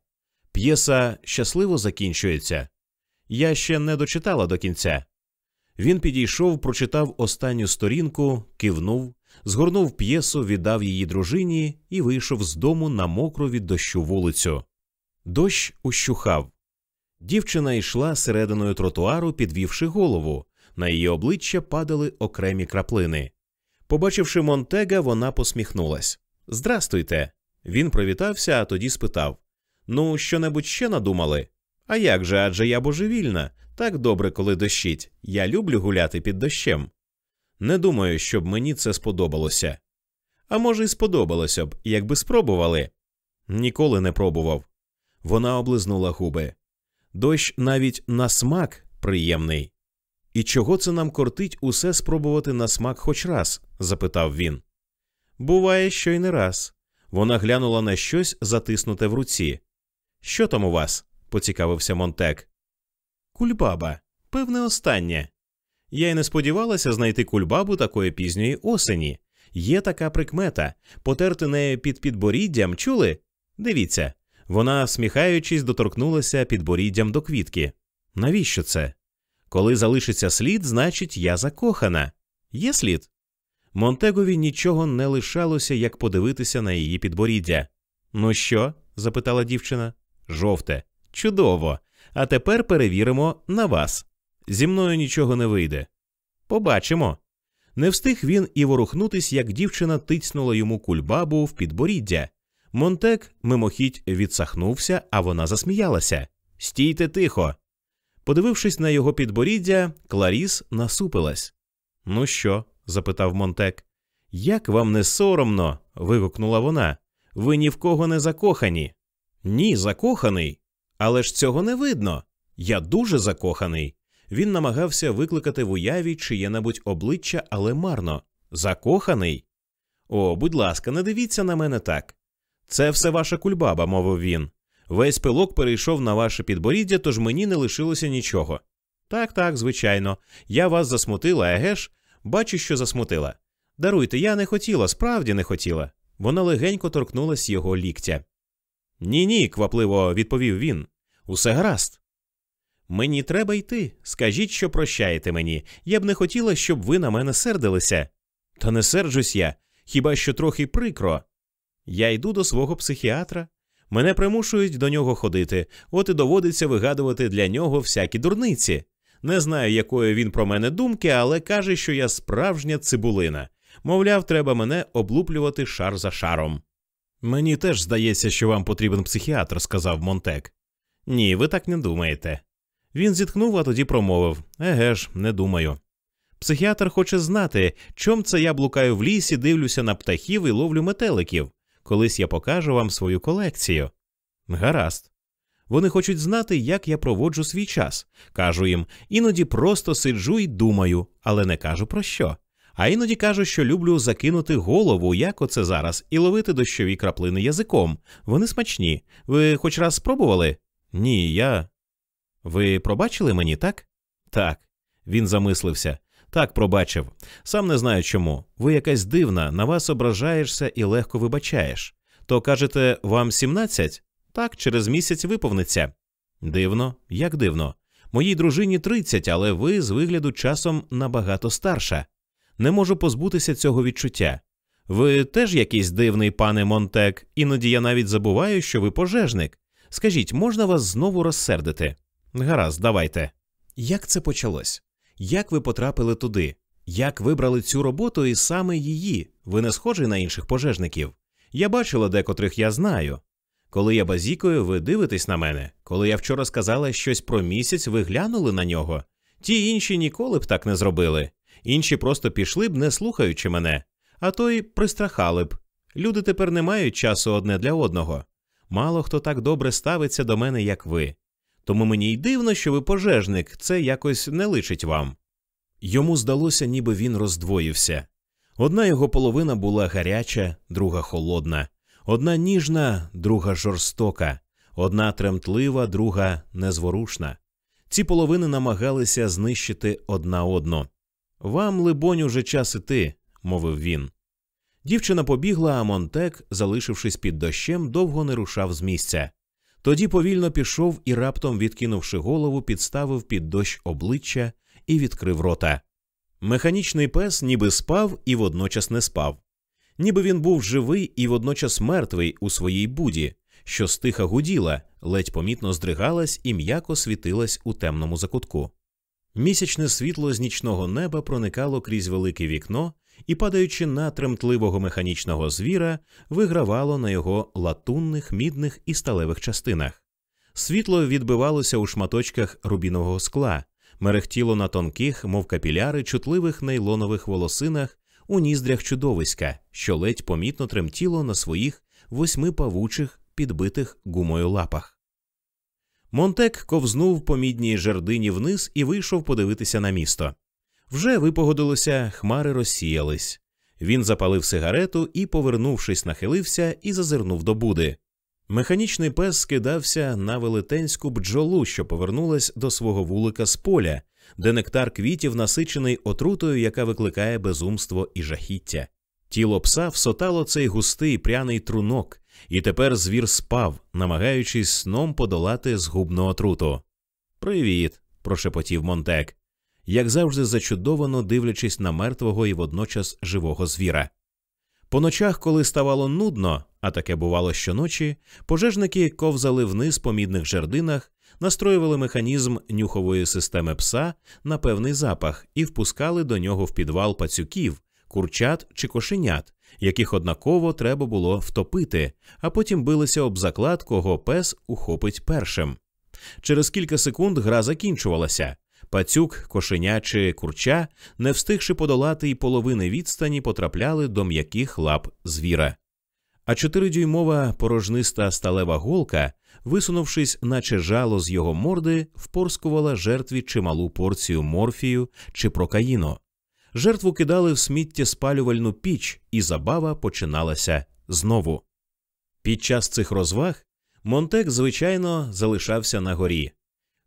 П'єса щасливо закінчується. Я ще не дочитала до кінця. Він підійшов, прочитав останню сторінку, кивнув, згорнув п'єсу, віддав її дружині і вийшов з дому на мокру від дощу вулицю. Дощ ущухав. Дівчина йшла серединою тротуару, підвівши голову. На її обличчя падали окремі краплини. Побачивши Монтега, вона посміхнулась. Здрастуйте. Він привітався, а тоді спитав Ну, що небудь ще надумали? А як же, адже я божевільна, так добре, коли дощить. Я люблю гуляти під дощем. Не думаю, щоб мені це сподобалося. А може, й сподобалося б, якби спробували. Ніколи не пробував. Вона облизнула губи. Дощ навіть на смак приємний. І чого це нам кортить усе спробувати на смак хоч раз? запитав він. Буває, що й не раз. Вона глянула на щось, затиснуте в руці. Що там у вас? поцікавився Монтек. Кульбаба, певне, останнє. Я й не сподівалася знайти кульбабу такої пізньої осені. Є така прикмета потерти нею під підборіддям, чули? Дивіться, вона, сміхаючись, доторкнулася підборіддям до квітки. Навіщо це? Коли залишиться слід, значить, я закохана. Є слід? Монтегові нічого не лишалося, як подивитися на її підборіддя. Ну що? запитала дівчина. Жовте. Чудово. А тепер перевіримо на вас. Зі мною нічого не вийде. Побачимо. Не встиг він і ворухнутись, як дівчина тицнула йому кульбабу в підборіддя. Монтек мимохідь відсахнувся, а вона засміялася. Стійте тихо. Подивившись на його підборіддя, Кларіс насупилась. Ну що? запитав Монтек. Як вам не соромно? вигукнула вона. Ви ні в кого не закохані. Ні, закоханий. Але ж цього не видно. Я дуже закоханий. Він намагався викликати в уяві чиє-небудь обличчя, але марно. Закоханий? О, будь ласка, не дивіться на мене так. Це все ваша кульбаба, мовив він. Весь пилок перейшов на ваше підборіддя, тож мені не лишилося нічого. Так, так, звичайно. Я вас засмутила, еге ж? Бачу, що засмутила. Даруйте, я не хотіла, справді не хотіла. Вона легенько торкнулась його ліктя. Ні, ні, квапливо відповів він. Усе гаразд. Мені треба йти. Скажіть, що прощаєте мені. Я б не хотіла, щоб ви на мене сердилися. Та не серджусь я, хіба що трохи прикро. Я йду до свого психіатра. Мене примушують до нього ходити, от і доводиться вигадувати для нього всякі дурниці. Не знаю, якої він про мене думки, але каже, що я справжня цибулина. Мовляв, треба мене облуплювати шар за шаром. Мені теж здається, що вам потрібен психіатр, сказав Монтек. Ні, ви так не думаєте. Він зітхнув, а тоді промовив Еге ж, не думаю. Психіатр хоче знати, чом це я блукаю в лісі, дивлюся на птахів і ловлю метеликів. Колись я покажу вам свою колекцію. Гаразд. Вони хочуть знати, як я проводжу свій час. Кажу їм, іноді просто сиджу і думаю, але не кажу про що. А іноді кажу, що люблю закинути голову, як оце зараз, і ловити дощові краплини язиком. Вони смачні. Ви хоч раз спробували? Ні, я. Ви пробачили мені, так? Так. Він замислився. Так, пробачив. Сам не знаю чому. Ви якась дивна, на вас ображаєшся і легко вибачаєш. То кажете, вам 17? Так, через місяць виповниться. Дивно, як дивно. Моїй дружині 30, але ви з вигляду часом набагато старша. Не можу позбутися цього відчуття. Ви теж якийсь дивний, пане Монтек, іноді я навіть забуваю, що ви пожежник. Скажіть, можна вас знову розсердити? Гаразд, давайте. Як це почалось? Як ви потрапили туди? Як вибрали цю роботу і саме її? Ви не схожі на інших пожежників? Я бачила декотрих я знаю. Коли я базікою, ви дивитесь на мене. Коли я вчора сказала щось про місяць, ви глянули на нього. Ті інші ніколи б так не зробили. Інші просто пішли б, не слухаючи мене, а то й пристрахали б. Люди тепер не мають часу одне для одного. Мало хто так добре ставиться до мене, як ви. Тому мені й дивно, що ви пожежник, це якось не личить вам. Йому здалося, ніби він роздвоївся. Одна його половина була гаряча, друга холодна. Одна ніжна, друга жорстока, одна тремтлива, друга незворушна. Ці половини намагалися знищити одна одну. Вам, либонь, уже час іти, мовив він. Дівчина побігла, а Монтек, залишившись під дощем, довго не рушав з місця. Тоді повільно пішов і, раптом, відкинувши голову, підставив під дощ обличчя і відкрив рота. Механічний пес ніби спав і водночас не спав. Ніби він був живий і водночас мертвий у своїй буді, що стиха гуділа, ледь помітно здригалась і м'яко світилась у темному закутку. Місячне світло з нічного неба проникало крізь велике вікно і, падаючи на тремтливого механічного звіра, вигравало на його латунних, мідних і сталевих частинах. Світло відбивалося у шматочках рубінового скла, мерехтіло на тонких, мов капіляри, чутливих нейлонових волосинах у ніздрях чудовиська, що ледь помітно тремтіло на своїх восьми павучих, підбитих гумою лапах. Монтек ковзнув по мідній жердині вниз і вийшов подивитися на місто. Вже випогодилося, хмари розсіялись. Він запалив сигарету і, повернувшись, нахилився і зазирнув до буди. Механічний пес скидався на велетенську бджолу, що повернулась до свого вулика з поля, де нектар квітів насичений отрутою, яка викликає безумство і жахіття. Тіло пса всотало цей густий пряний трунок, і тепер звір спав, намагаючись сном подолати згубну отруту. Привіт, прошепотів Монтек, як завжди зачудовано дивлячись на мертвого і водночас живого звіра. По ночах, коли ставало нудно, а таке бувало щоночі, пожежники ковзали вниз по мідних жердинах, настроювали механізм нюхової системи пса на певний запах і впускали до нього в підвал пацюків, курчат чи кошенят, яких однаково треба було втопити, а потім билися об заклад, кого пес ухопить першим. Через кілька секунд гра закінчувалася. Пацюк, кошеня чи курча, не встигши подолати й половини відстані, потрапляли до м'яких лап звіра. А чотиридюймова порожниста сталева голка, висунувшись, наче жало з його морди, впорскувала жертві чималу порцію морфію чи прокаїну. Жертву кидали в сміттєспалювальну піч, і забава починалася знову. Під час цих розваг Монтек, звичайно, залишався на горі.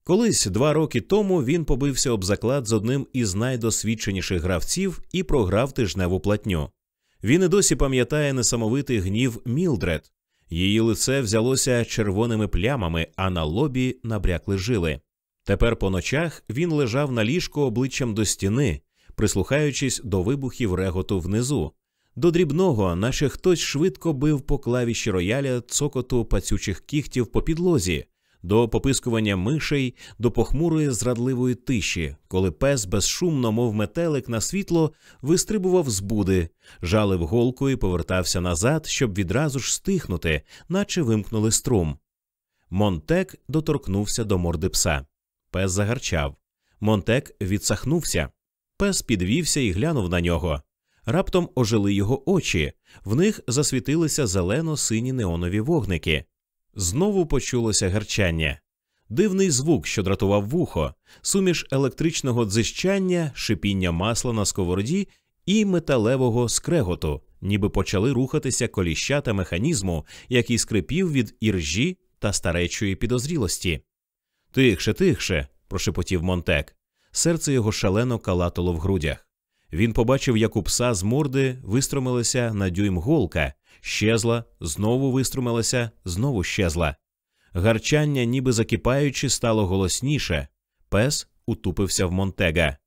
Колись два роки тому він побився об заклад з одним із найдосвідченіших гравців і програв тижневу платню. Він і досі пам'ятає несамовитий гнів Мілдред. Її лице взялося червоними плямами, а на лобі набрякли жили. Тепер по ночах він лежав на ліжку обличчям до стіни, прислухаючись до вибухів реготу внизу, до дрібного, наче хтось швидко бив по клавіші рояля цокоту пацючих кіхтів по підлозі, до попискування мишей, до похмурої зрадливої тиші, коли пес безшумно, мов метелик на світло, вистрибував з буди, жалив голку і повертався назад, щоб відразу ж стихнути, наче вимкнули струм. Монтек доторкнувся до морди пса. Пес загарчав. Монтек відсахнувся. Пес підвівся і глянув на нього. Раптом ожили його очі, в них засвітилися зелено-сині неонові вогники. Знову почулося гарчання. Дивний звук, що дратував вухо, суміш електричного дзищання, шипіння масла на сковороді і металевого скреготу, ніби почали рухатися коліщата механізму, який скрипів від іржі та старечої підозрілості. Тихше, тихше, прошепотів Монтек. Серце його шалено калатало в грудях. Він побачив, як у пса з морди вистромилася на дюйм голка, щезла, знову виструмилася, знову щезла. Гарчання, ніби закипаючи, стало голосніше. Пес утупився в Монтега.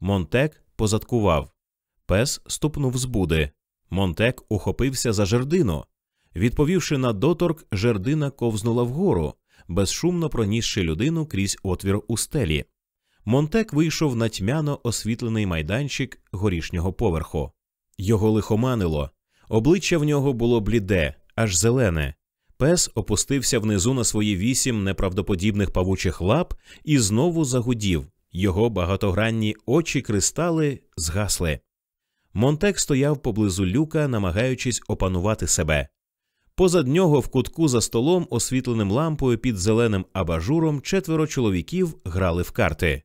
Монтек позадкував. Пес ступнув з буди. Монтек ухопився за жердину. Відповівши на доторк, жердина ковзнула вгору, безшумно пронісши людину крізь отвір у стелі. Монтек вийшов на тьмяно освітлений майданчик горішнього поверху. Його лихоманило, обличчя в нього було бліде, аж зелене. Пес опустився внизу на свої вісім неправдоподібних павучих лап і знову загудів. Його багатогранні очі кристали згасли. Монтек стояв поблизу люка, намагаючись опанувати себе. Позад нього в кутку за столом, освітленим лампою під зеленим абажуром, четверо чоловіків грали в карти.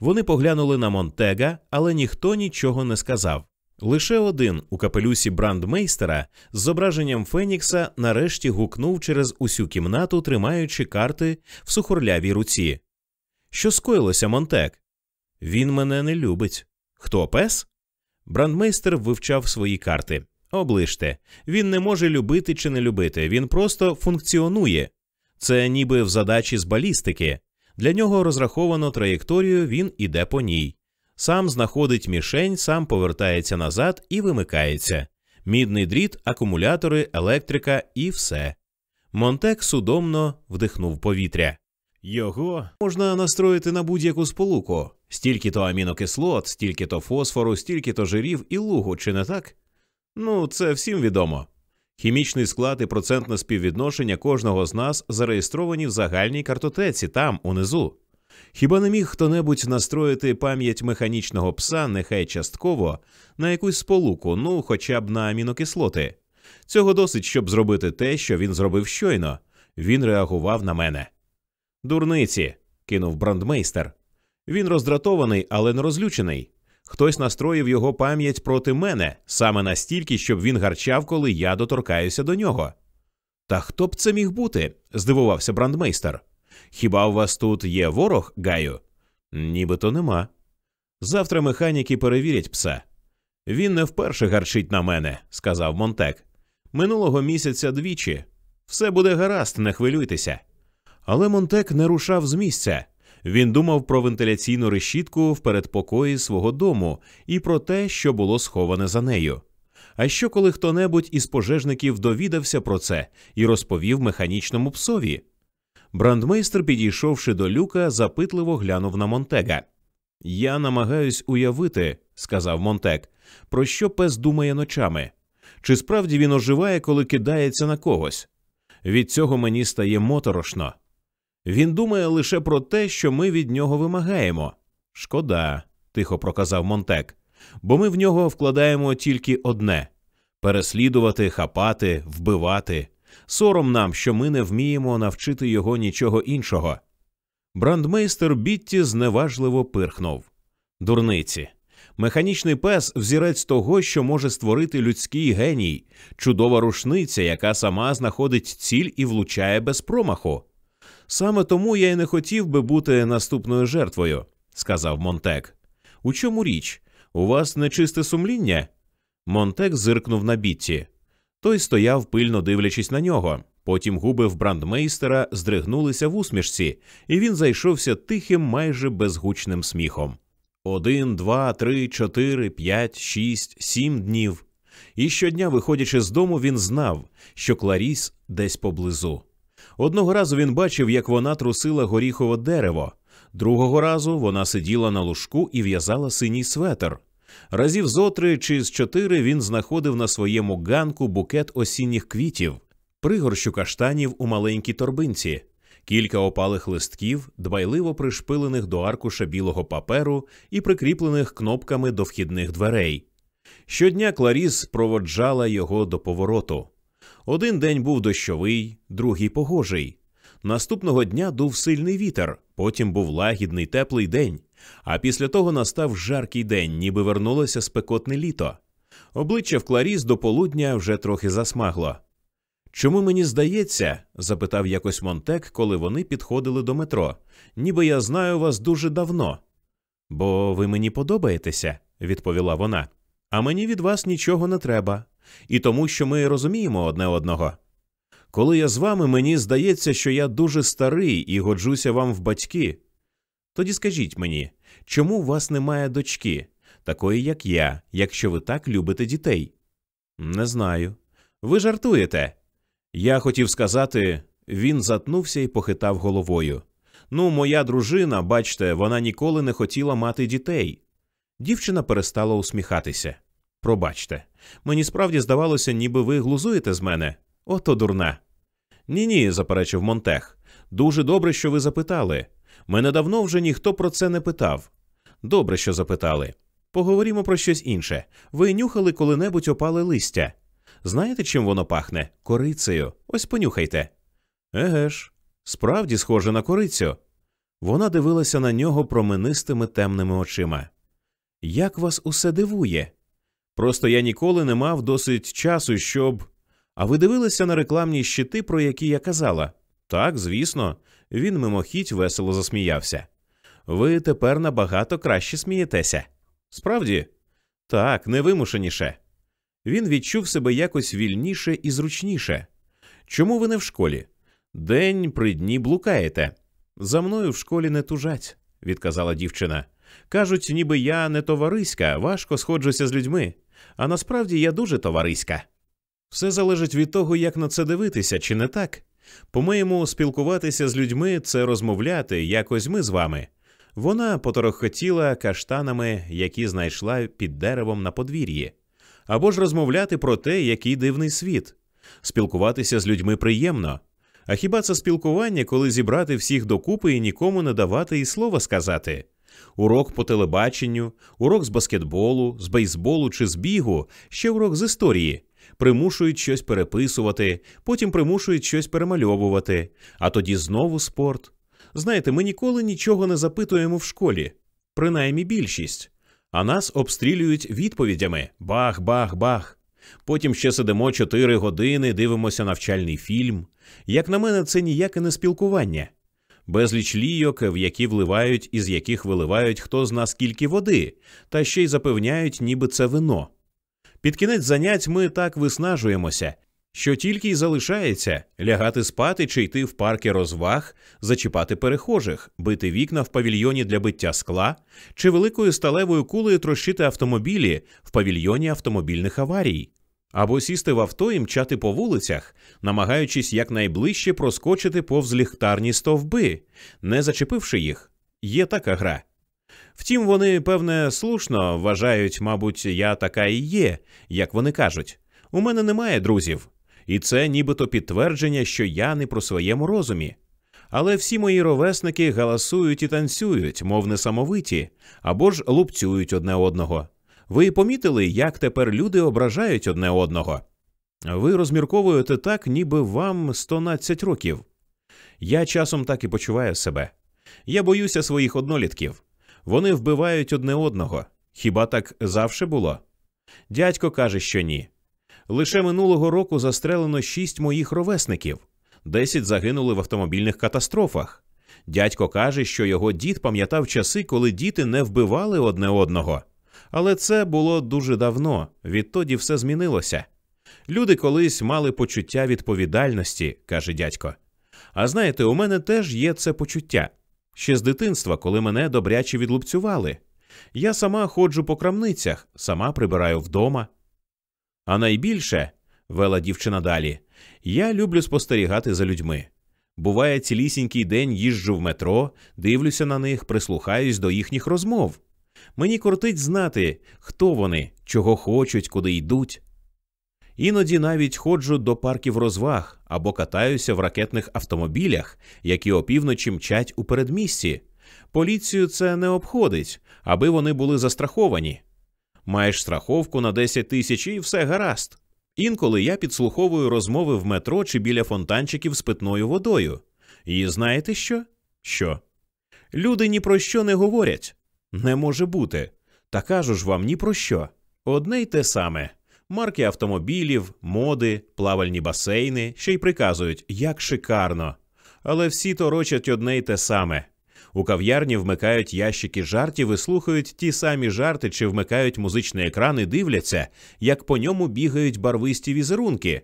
Вони поглянули на Монтега, але ніхто нічого не сказав. Лише один у капелюсі брандмейстера з зображенням Фенікса нарешті гукнув через усю кімнату, тримаючи карти в сухорлявій руці. Що скоїлося, Монтек? Він мене не любить. Хто пес? Брандмейстер вивчав свої карти. Оближте, він не може любити чи не любити, він просто функціонує. Це ніби в задачі з балістики. Для нього розраховано траєкторію, він іде по ній. Сам знаходить мішень, сам повертається назад і вимикається. Мідний дріт, акумулятори, електрика і все. Монтек судомно вдихнув повітря. Його можна настроїти на будь-яку сполуку. Стільки то амінокислот, стільки то фосфору, стільки то жирів і лугу, чи не так? Ну, це всім відомо. Хімічний склад і процентне співвідношення кожного з нас зареєстровані в загальній картотеці там, унизу. Хіба не міг хто-небудь настроїти пам'ять механічного пса, нехай частково, на якусь сполуку, ну хоча б на амінокислоти? Цього досить, щоб зробити те, що він зробив щойно. Він реагував на мене. Дурниці, кинув брандмейстер. Він роздратований, але не розлючений. Хтось настроїв його пам'ять проти мене саме настільки, щоб він гарчав, коли я доторкаюся до нього. Та хто б це міг бути? здивувався брандмейстер. Хіба у вас тут є ворог, Гаю? Нібито нема. Завтра механіки перевірять пса. Він не вперше гарчить на мене, сказав Монтек. Минулого місяця двічі. Все буде гаразд, не хвилюйтеся. Але Монтек не рушав з місця. Він думав про вентиляційну решітку в передпокої свого дому і про те, що було сховане за нею. А що, коли хто-небудь із пожежників довідався про це і розповів механічному псові? Брандмейстер, підійшовши до люка, запитливо глянув на Монтега. Я намагаюсь уявити, сказав Монтек, про що пес думає ночами. Чи справді він оживає, коли кидається на когось? Від цього мені стає моторошно. Він думає лише про те, що ми від нього вимагаємо. Шкода, тихо проказав Монтек, бо ми в нього вкладаємо тільки одне переслідувати, хапати, вбивати. Сором нам, що ми не вміємо навчити його нічого іншого. Брандмейстер Бітті зневажливо пирхнув. Дурниці. Механічний пес взірець того, що може створити людський геній, чудова рушниця, яка сама знаходить ціль і влучає без промаху. Саме тому я й не хотів би бути наступною жертвою, сказав Монтек. У чому річ? У вас нечисте сумління? Монтек зиркнув на Бітті. Той стояв, пильно дивлячись на нього. Потім губи в брандмейстера здригнулися в усмішці, і він зайшовся тихим, майже безгучним сміхом. Один, два, три, чотири, п'ять, шість, сім днів. І щодня, виходячи з дому, він знав, що Кларіс десь поблизу. Одного разу він бачив, як вона трусила горіхове дерево, другого разу вона сиділа на лужку і в'язала синій светр. Разів зо три чи з чотири він знаходив на своєму ганку букет осінніх квітів, пригорщу каштанів у маленькій торбинці, кілька опалих листків, дбайливо пришпилених до аркуша білого паперу і прикріплених кнопками до вхідних дверей. Щодня Кларіс проводжала його до повороту. Один день був дощовий, другий погожий. Наступного дня дув сильний вітер, потім був лагідний теплий день, а після того настав жаркий день, ніби вернулося спекотне літо. Обличчя в Кларіс до полудня вже трохи засмагло. Чому мені здається, запитав якось Монтек, коли вони підходили до метро, ніби я знаю вас дуже давно. Бо ви мені подобаєтеся, відповіла вона. А мені від вас нічого не треба, і тому, що ми розуміємо одне одного. Коли я з вами, мені здається, що я дуже старий і годжуся вам в батьки. Тоді скажіть мені, чому у вас немає дочки, такої, як я, якщо ви так любите дітей? Не знаю. Ви жартуєте. Я хотів сказати, він затнувся і похитав головою. Ну, моя дружина, бачте, вона ніколи не хотіла мати дітей. Дівчина перестала усміхатися. Пробачте, мені справді здавалося, ніби ви глузуєте з мене. Ото дурна. Ні, ні, заперечив Монтех. Дуже добре, що ви запитали. Мене давно вже ніхто про це не питав. Добре, що запитали. Поговоримо про щось інше. Ви нюхали коли-небудь опале листя. Знаєте, чим воно пахне? Корицею. Ось понюхайте. Еге ж, справді схоже на корицю. Вона дивилася на нього променистими темними очима. Як вас усе дивує? Просто я ніколи не мав досить часу, щоб. А ви дивилися на рекламні щити, про які я казала? Так, звісно, він мимохідь весело засміявся. Ви тепер набагато краще смієтеся. Справді, так, невимушеніше. Він відчув себе якось вільніше і зручніше. Чому ви не в школі? День при дні блукаєте. За мною в школі не тужать, відказала дівчина. Кажуть, ніби я не товариська, важко сходжуся з людьми, а насправді я дуже товариська. Все залежить від того, як на це дивитися, чи не так. По-моєму, спілкуватися з людьми це розмовляти, якось ми з вами. Вона поторохотіла каштанами, які знайшла під деревом на подвір'ї, або ж розмовляти про те, який дивний світ. Спілкуватися з людьми приємно. А хіба це спілкування, коли зібрати всіх докупи і нікому не давати і слова сказати? Урок по телебаченню, урок з баскетболу, з бейсболу чи з бігу, ще урок з історії. Примушують щось переписувати, потім примушують щось перемальовувати, а тоді знову спорт. Знаєте, ми ніколи нічого не запитуємо в школі, принаймні більшість, а нас обстрілюють відповідями бах, бах, бах. Потім ще сидимо чотири години, дивимося навчальний фільм. Як на мене, це ніяке не спілкування. Безліч лійок, в які вливають із яких виливають хто з нас скільки води, та ще й запевняють, ніби це вино. Під кінець занять ми так виснажуємося, що тільки й залишається лягати спати чи йти в парки розваг, зачіпати перехожих, бити вікна в павільйоні для биття скла чи великою сталевою кулею трощити автомобілі в павільйоні автомобільних аварій, або сісти в авто і мчати по вулицях, намагаючись якнайближче проскочити повз ліхтарні стовби, не зачепивши їх. Є така гра. Втім, вони, певне, слушно вважають, мабуть, я така і є, як вони кажуть. У мене немає друзів, і це нібито підтвердження, що я не про своєму розумі. Але всі мої ровесники галасують і танцюють, мов несамовиті, або ж лупцюють одне одного. Ви помітили, як тепер люди ображають одне одного? Ви розмірковуєте так, ніби вам 112 років. Я часом так і почуваю себе. Я боюся своїх однолітків. Вони вбивають одне одного. Хіба так завше було? Дядько каже, що ні. Лише минулого року застрелено шість моїх ровесників, десять загинули в автомобільних катастрофах. Дядько каже, що його дід пам'ятав часи, коли діти не вбивали одне одного. Але це було дуже давно, відтоді все змінилося. Люди колись мали почуття відповідальності, каже дядько. А знаєте, у мене теж є це почуття. Ще з дитинства, коли мене добряче відлупцювали. Я сама ходжу по крамницях, сама прибираю вдома. А найбільше, вела дівчина далі, я люблю спостерігати за людьми. Буває, цілісінький день їжджу в метро, дивлюся на них, прислухаюсь до їхніх розмов. Мені кортить знати, хто вони, чого хочуть, куди йдуть. Іноді навіть ходжу до парків розваг або катаюся в ракетних автомобілях, які опівночі мчать у передмісті. Поліцію це не обходить, аби вони були застраховані. Маєш страховку на 10 тисяч і все гаразд. Інколи я підслуховую розмови в метро чи біля фонтанчиків з питною водою. І знаєте що? Що? Люди ні про що не говорять. Не може бути. Та кажу ж вам ні про що. Одне й те саме марки автомобілів, моди, плавальні басейни, ще й приказують, як шикарно. Але всі торочать одне й те саме. У кав'ярні вмикають ящики жартів і слухають ті самі жарти чи вмикають музичний екран і дивляться, як по ньому бігають барвисті візерунки.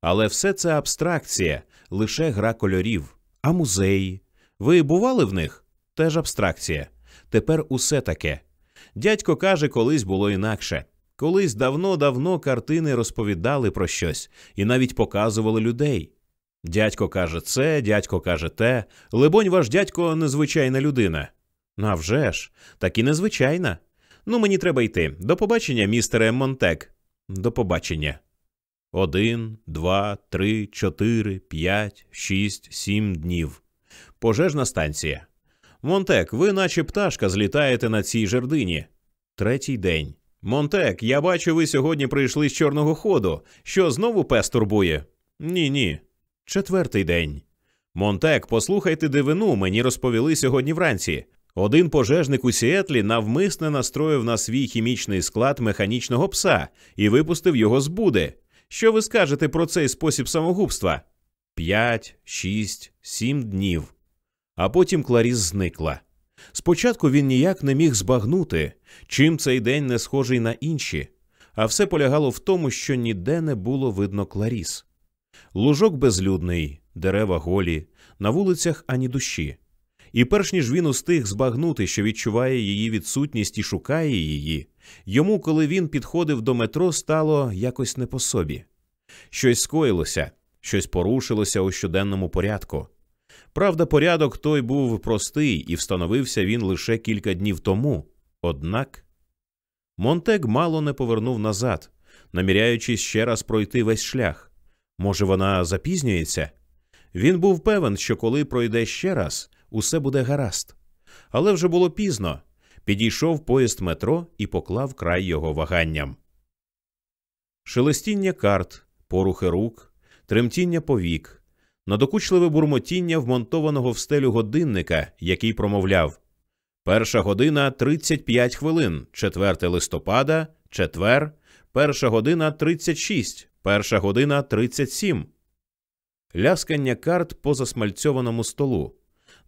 Але все це абстракція, лише гра кольорів. А музеї? Ви бували в них? Теж абстракція. Тепер усе таке. Дядько каже, колись було інакше. Колись давно-давно картини розповідали про щось і навіть показували людей. Дядько каже це, дядько каже те. Либонь, ваш дядько незвичайна людина. «А вже ж, так і незвичайна. Ну, мені треба йти. До побачення, містере Монтек. До побачення. Один, два, три, чотири, п'ять, шість, сім днів. Пожежна станція. Монтек, ви, наче пташка, злітаєте на цій жердині. Третій день. Монтек, я бачу, ви сьогодні прийшли з чорного ходу. Що знову пес турбує? Ні, ні. Четвертий день. Монтек, послухайте дивину, мені розповіли сьогодні вранці. Один пожежник у Сіетлі навмисне настроїв на свій хімічний склад механічного пса і випустив його з буди. Що ви скажете про цей спосіб самогубства? П'ять, шість, сім днів. А потім Кларіс зникла. Спочатку він ніяк не міг збагнути, чим цей день не схожий на інші, а все полягало в тому, що ніде не було видно Кларіс. Лужок безлюдний, дерева голі, на вулицях ані душі. І перш ніж він устиг збагнути, що відчуває її відсутність і шукає її, йому, коли він підходив до метро, стало якось не по собі. Щось скоїлося, щось порушилося у щоденному порядку. Правда, порядок той був простий і встановився він лише кілька днів тому. Однак Монтег мало не повернув назад, наміряючись ще раз пройти весь шлях. Може, вона запізнюється? Він був певен, що коли пройде ще раз, усе буде гаразд. Але вже було пізно. Підійшов поїзд метро і поклав край його ваганням. Шелестіння карт, порухи рук, тремтіння повік, надокучливе бурмотіння вмонтованого в стелю годинника, який промовляв Перша година 35 хвилин, 4 листопада, четвер, перша година 36, перша година 37. Ляскання карт по засмальцьованому столу.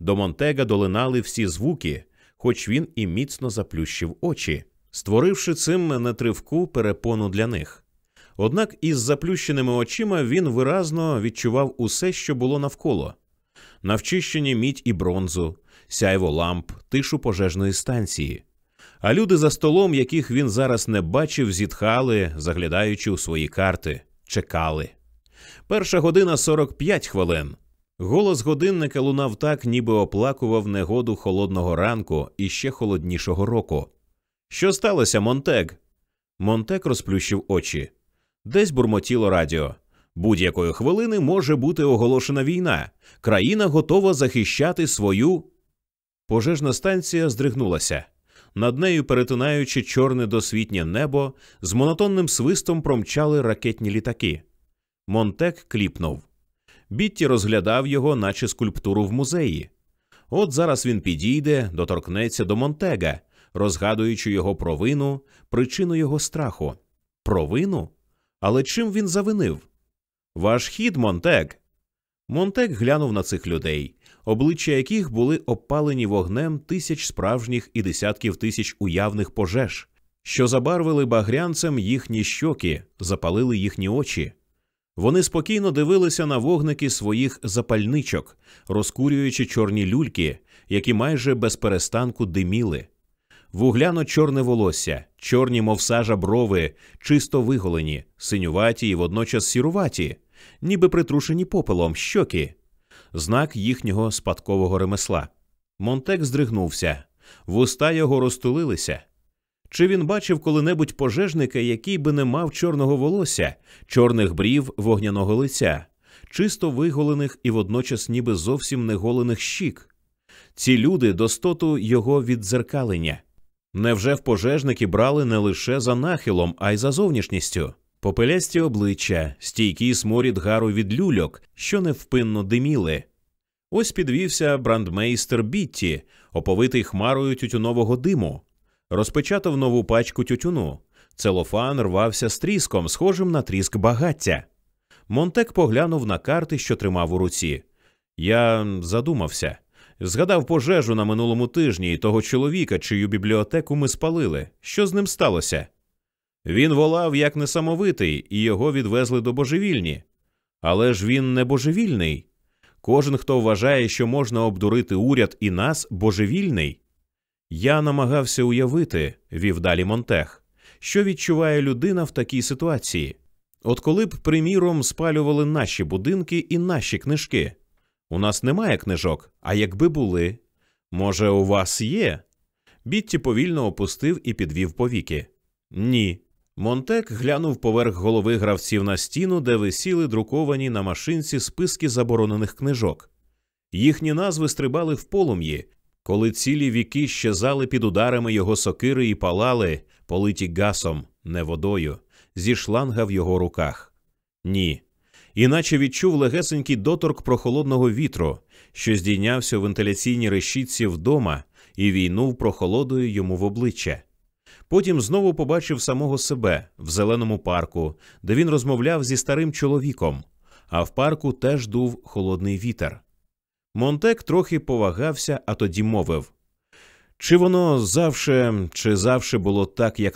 До Монтега долинали всі звуки, хоч він і міцно заплющив очі, створивши цим нетривку перепону для них. Однак із заплющеними очима він виразно відчував усе, що було навколо навчищені мідь і бронзу, сяйво ламп, тишу пожежної станції. А люди за столом, яких він зараз не бачив, зітхали, заглядаючи у свої карти, чекали. Перша година 45 хвилин. Голос годинника лунав так, ніби оплакував негоду холодного ранку і ще холоднішого року. Що сталося, Монтег? Монтег розплющив очі. Десь бурмотіло радіо. Будь-якої хвилини може бути оголошена війна. Країна готова захищати свою. Пожежна станція здригнулася. Над нею, перетинаючи чорне досвітнє небо, з монотонним свистом промчали ракетні літаки. Монтек кліпнув. Бітті розглядав його, наче скульптуру в музеї. От зараз він підійде, доторкнеться до Монтега, розгадуючи його провину, причину його страху. Провину? Але чим він завинив? Ваш хід, Монтег. Монтек глянув на цих людей, обличчя яких були обпалені вогнем тисяч справжніх і десятків тисяч уявних пожеж, що забарвили багрянцем їхні щоки, запалили їхні очі. Вони спокійно дивилися на вогники своїх запальничок, розкурюючи чорні люльки, які майже без перестанку диміли. Вугляно чорне волосся, чорні, мов сажа брови, чисто виголені, синюваті і водночас сіруваті, ніби притрушені попелом щоки, знак їхнього спадкового ремесла. Монтек здригнувся, вуста його розтулилися. Чи він бачив коли-небудь пожежника, який би не мав чорного волосся, чорних брів вогняного лиця, чисто виголених і водночас ніби зовсім неголених щік? Ці люди достоту його віддзеркалення. Невже в пожежники брали не лише за нахилом, а й за зовнішністю? Попелясті обличчя, стійкий сморід гару від люльок, що невпинно диміли. Ось підвівся брандмейстер Бітті, оповитий хмарою тютюнового диму, розпечатав нову пачку тютюну. Целофан рвався з тріском, схожим на тріск багаття. Монтек поглянув на карти, що тримав у руці. Я задумався. Згадав пожежу на минулому тижні і того чоловіка, чию бібліотеку ми спалили. Що з ним сталося? Він волав як несамовитий, і його відвезли до божевільні. Але ж він не божевільний. Кожен, хто вважає, що можна обдурити уряд і нас, божевільний. Я намагався уявити, вів далі Монтех, що відчуває людина в такій ситуації. От коли б, приміром, спалювали наші будинки і наші книжки. У нас немає книжок, а якби були. Може, у вас є? Бітті повільно опустив і підвів повіки. Ні. Монтек глянув поверх голови гравців на стіну, де висіли друковані на машинці списки заборонених книжок. Їхні назви стрибали в полум'ї, коли цілі віки щезали під ударами його сокири і палали, политі гасом, не водою, зі шланга в його руках. Ні. Іначе відчув легесенький доторк прохолодного вітру, що здійнявся у вентиляційній решітці вдома і війнув прохолодою йому в обличчя. Потім знову побачив самого себе в зеленому парку, де він розмовляв зі старим чоловіком, а в парку теж дув холодний вітер. Монтек трохи повагався, а тоді мовив чи воно завше чи завше було так, як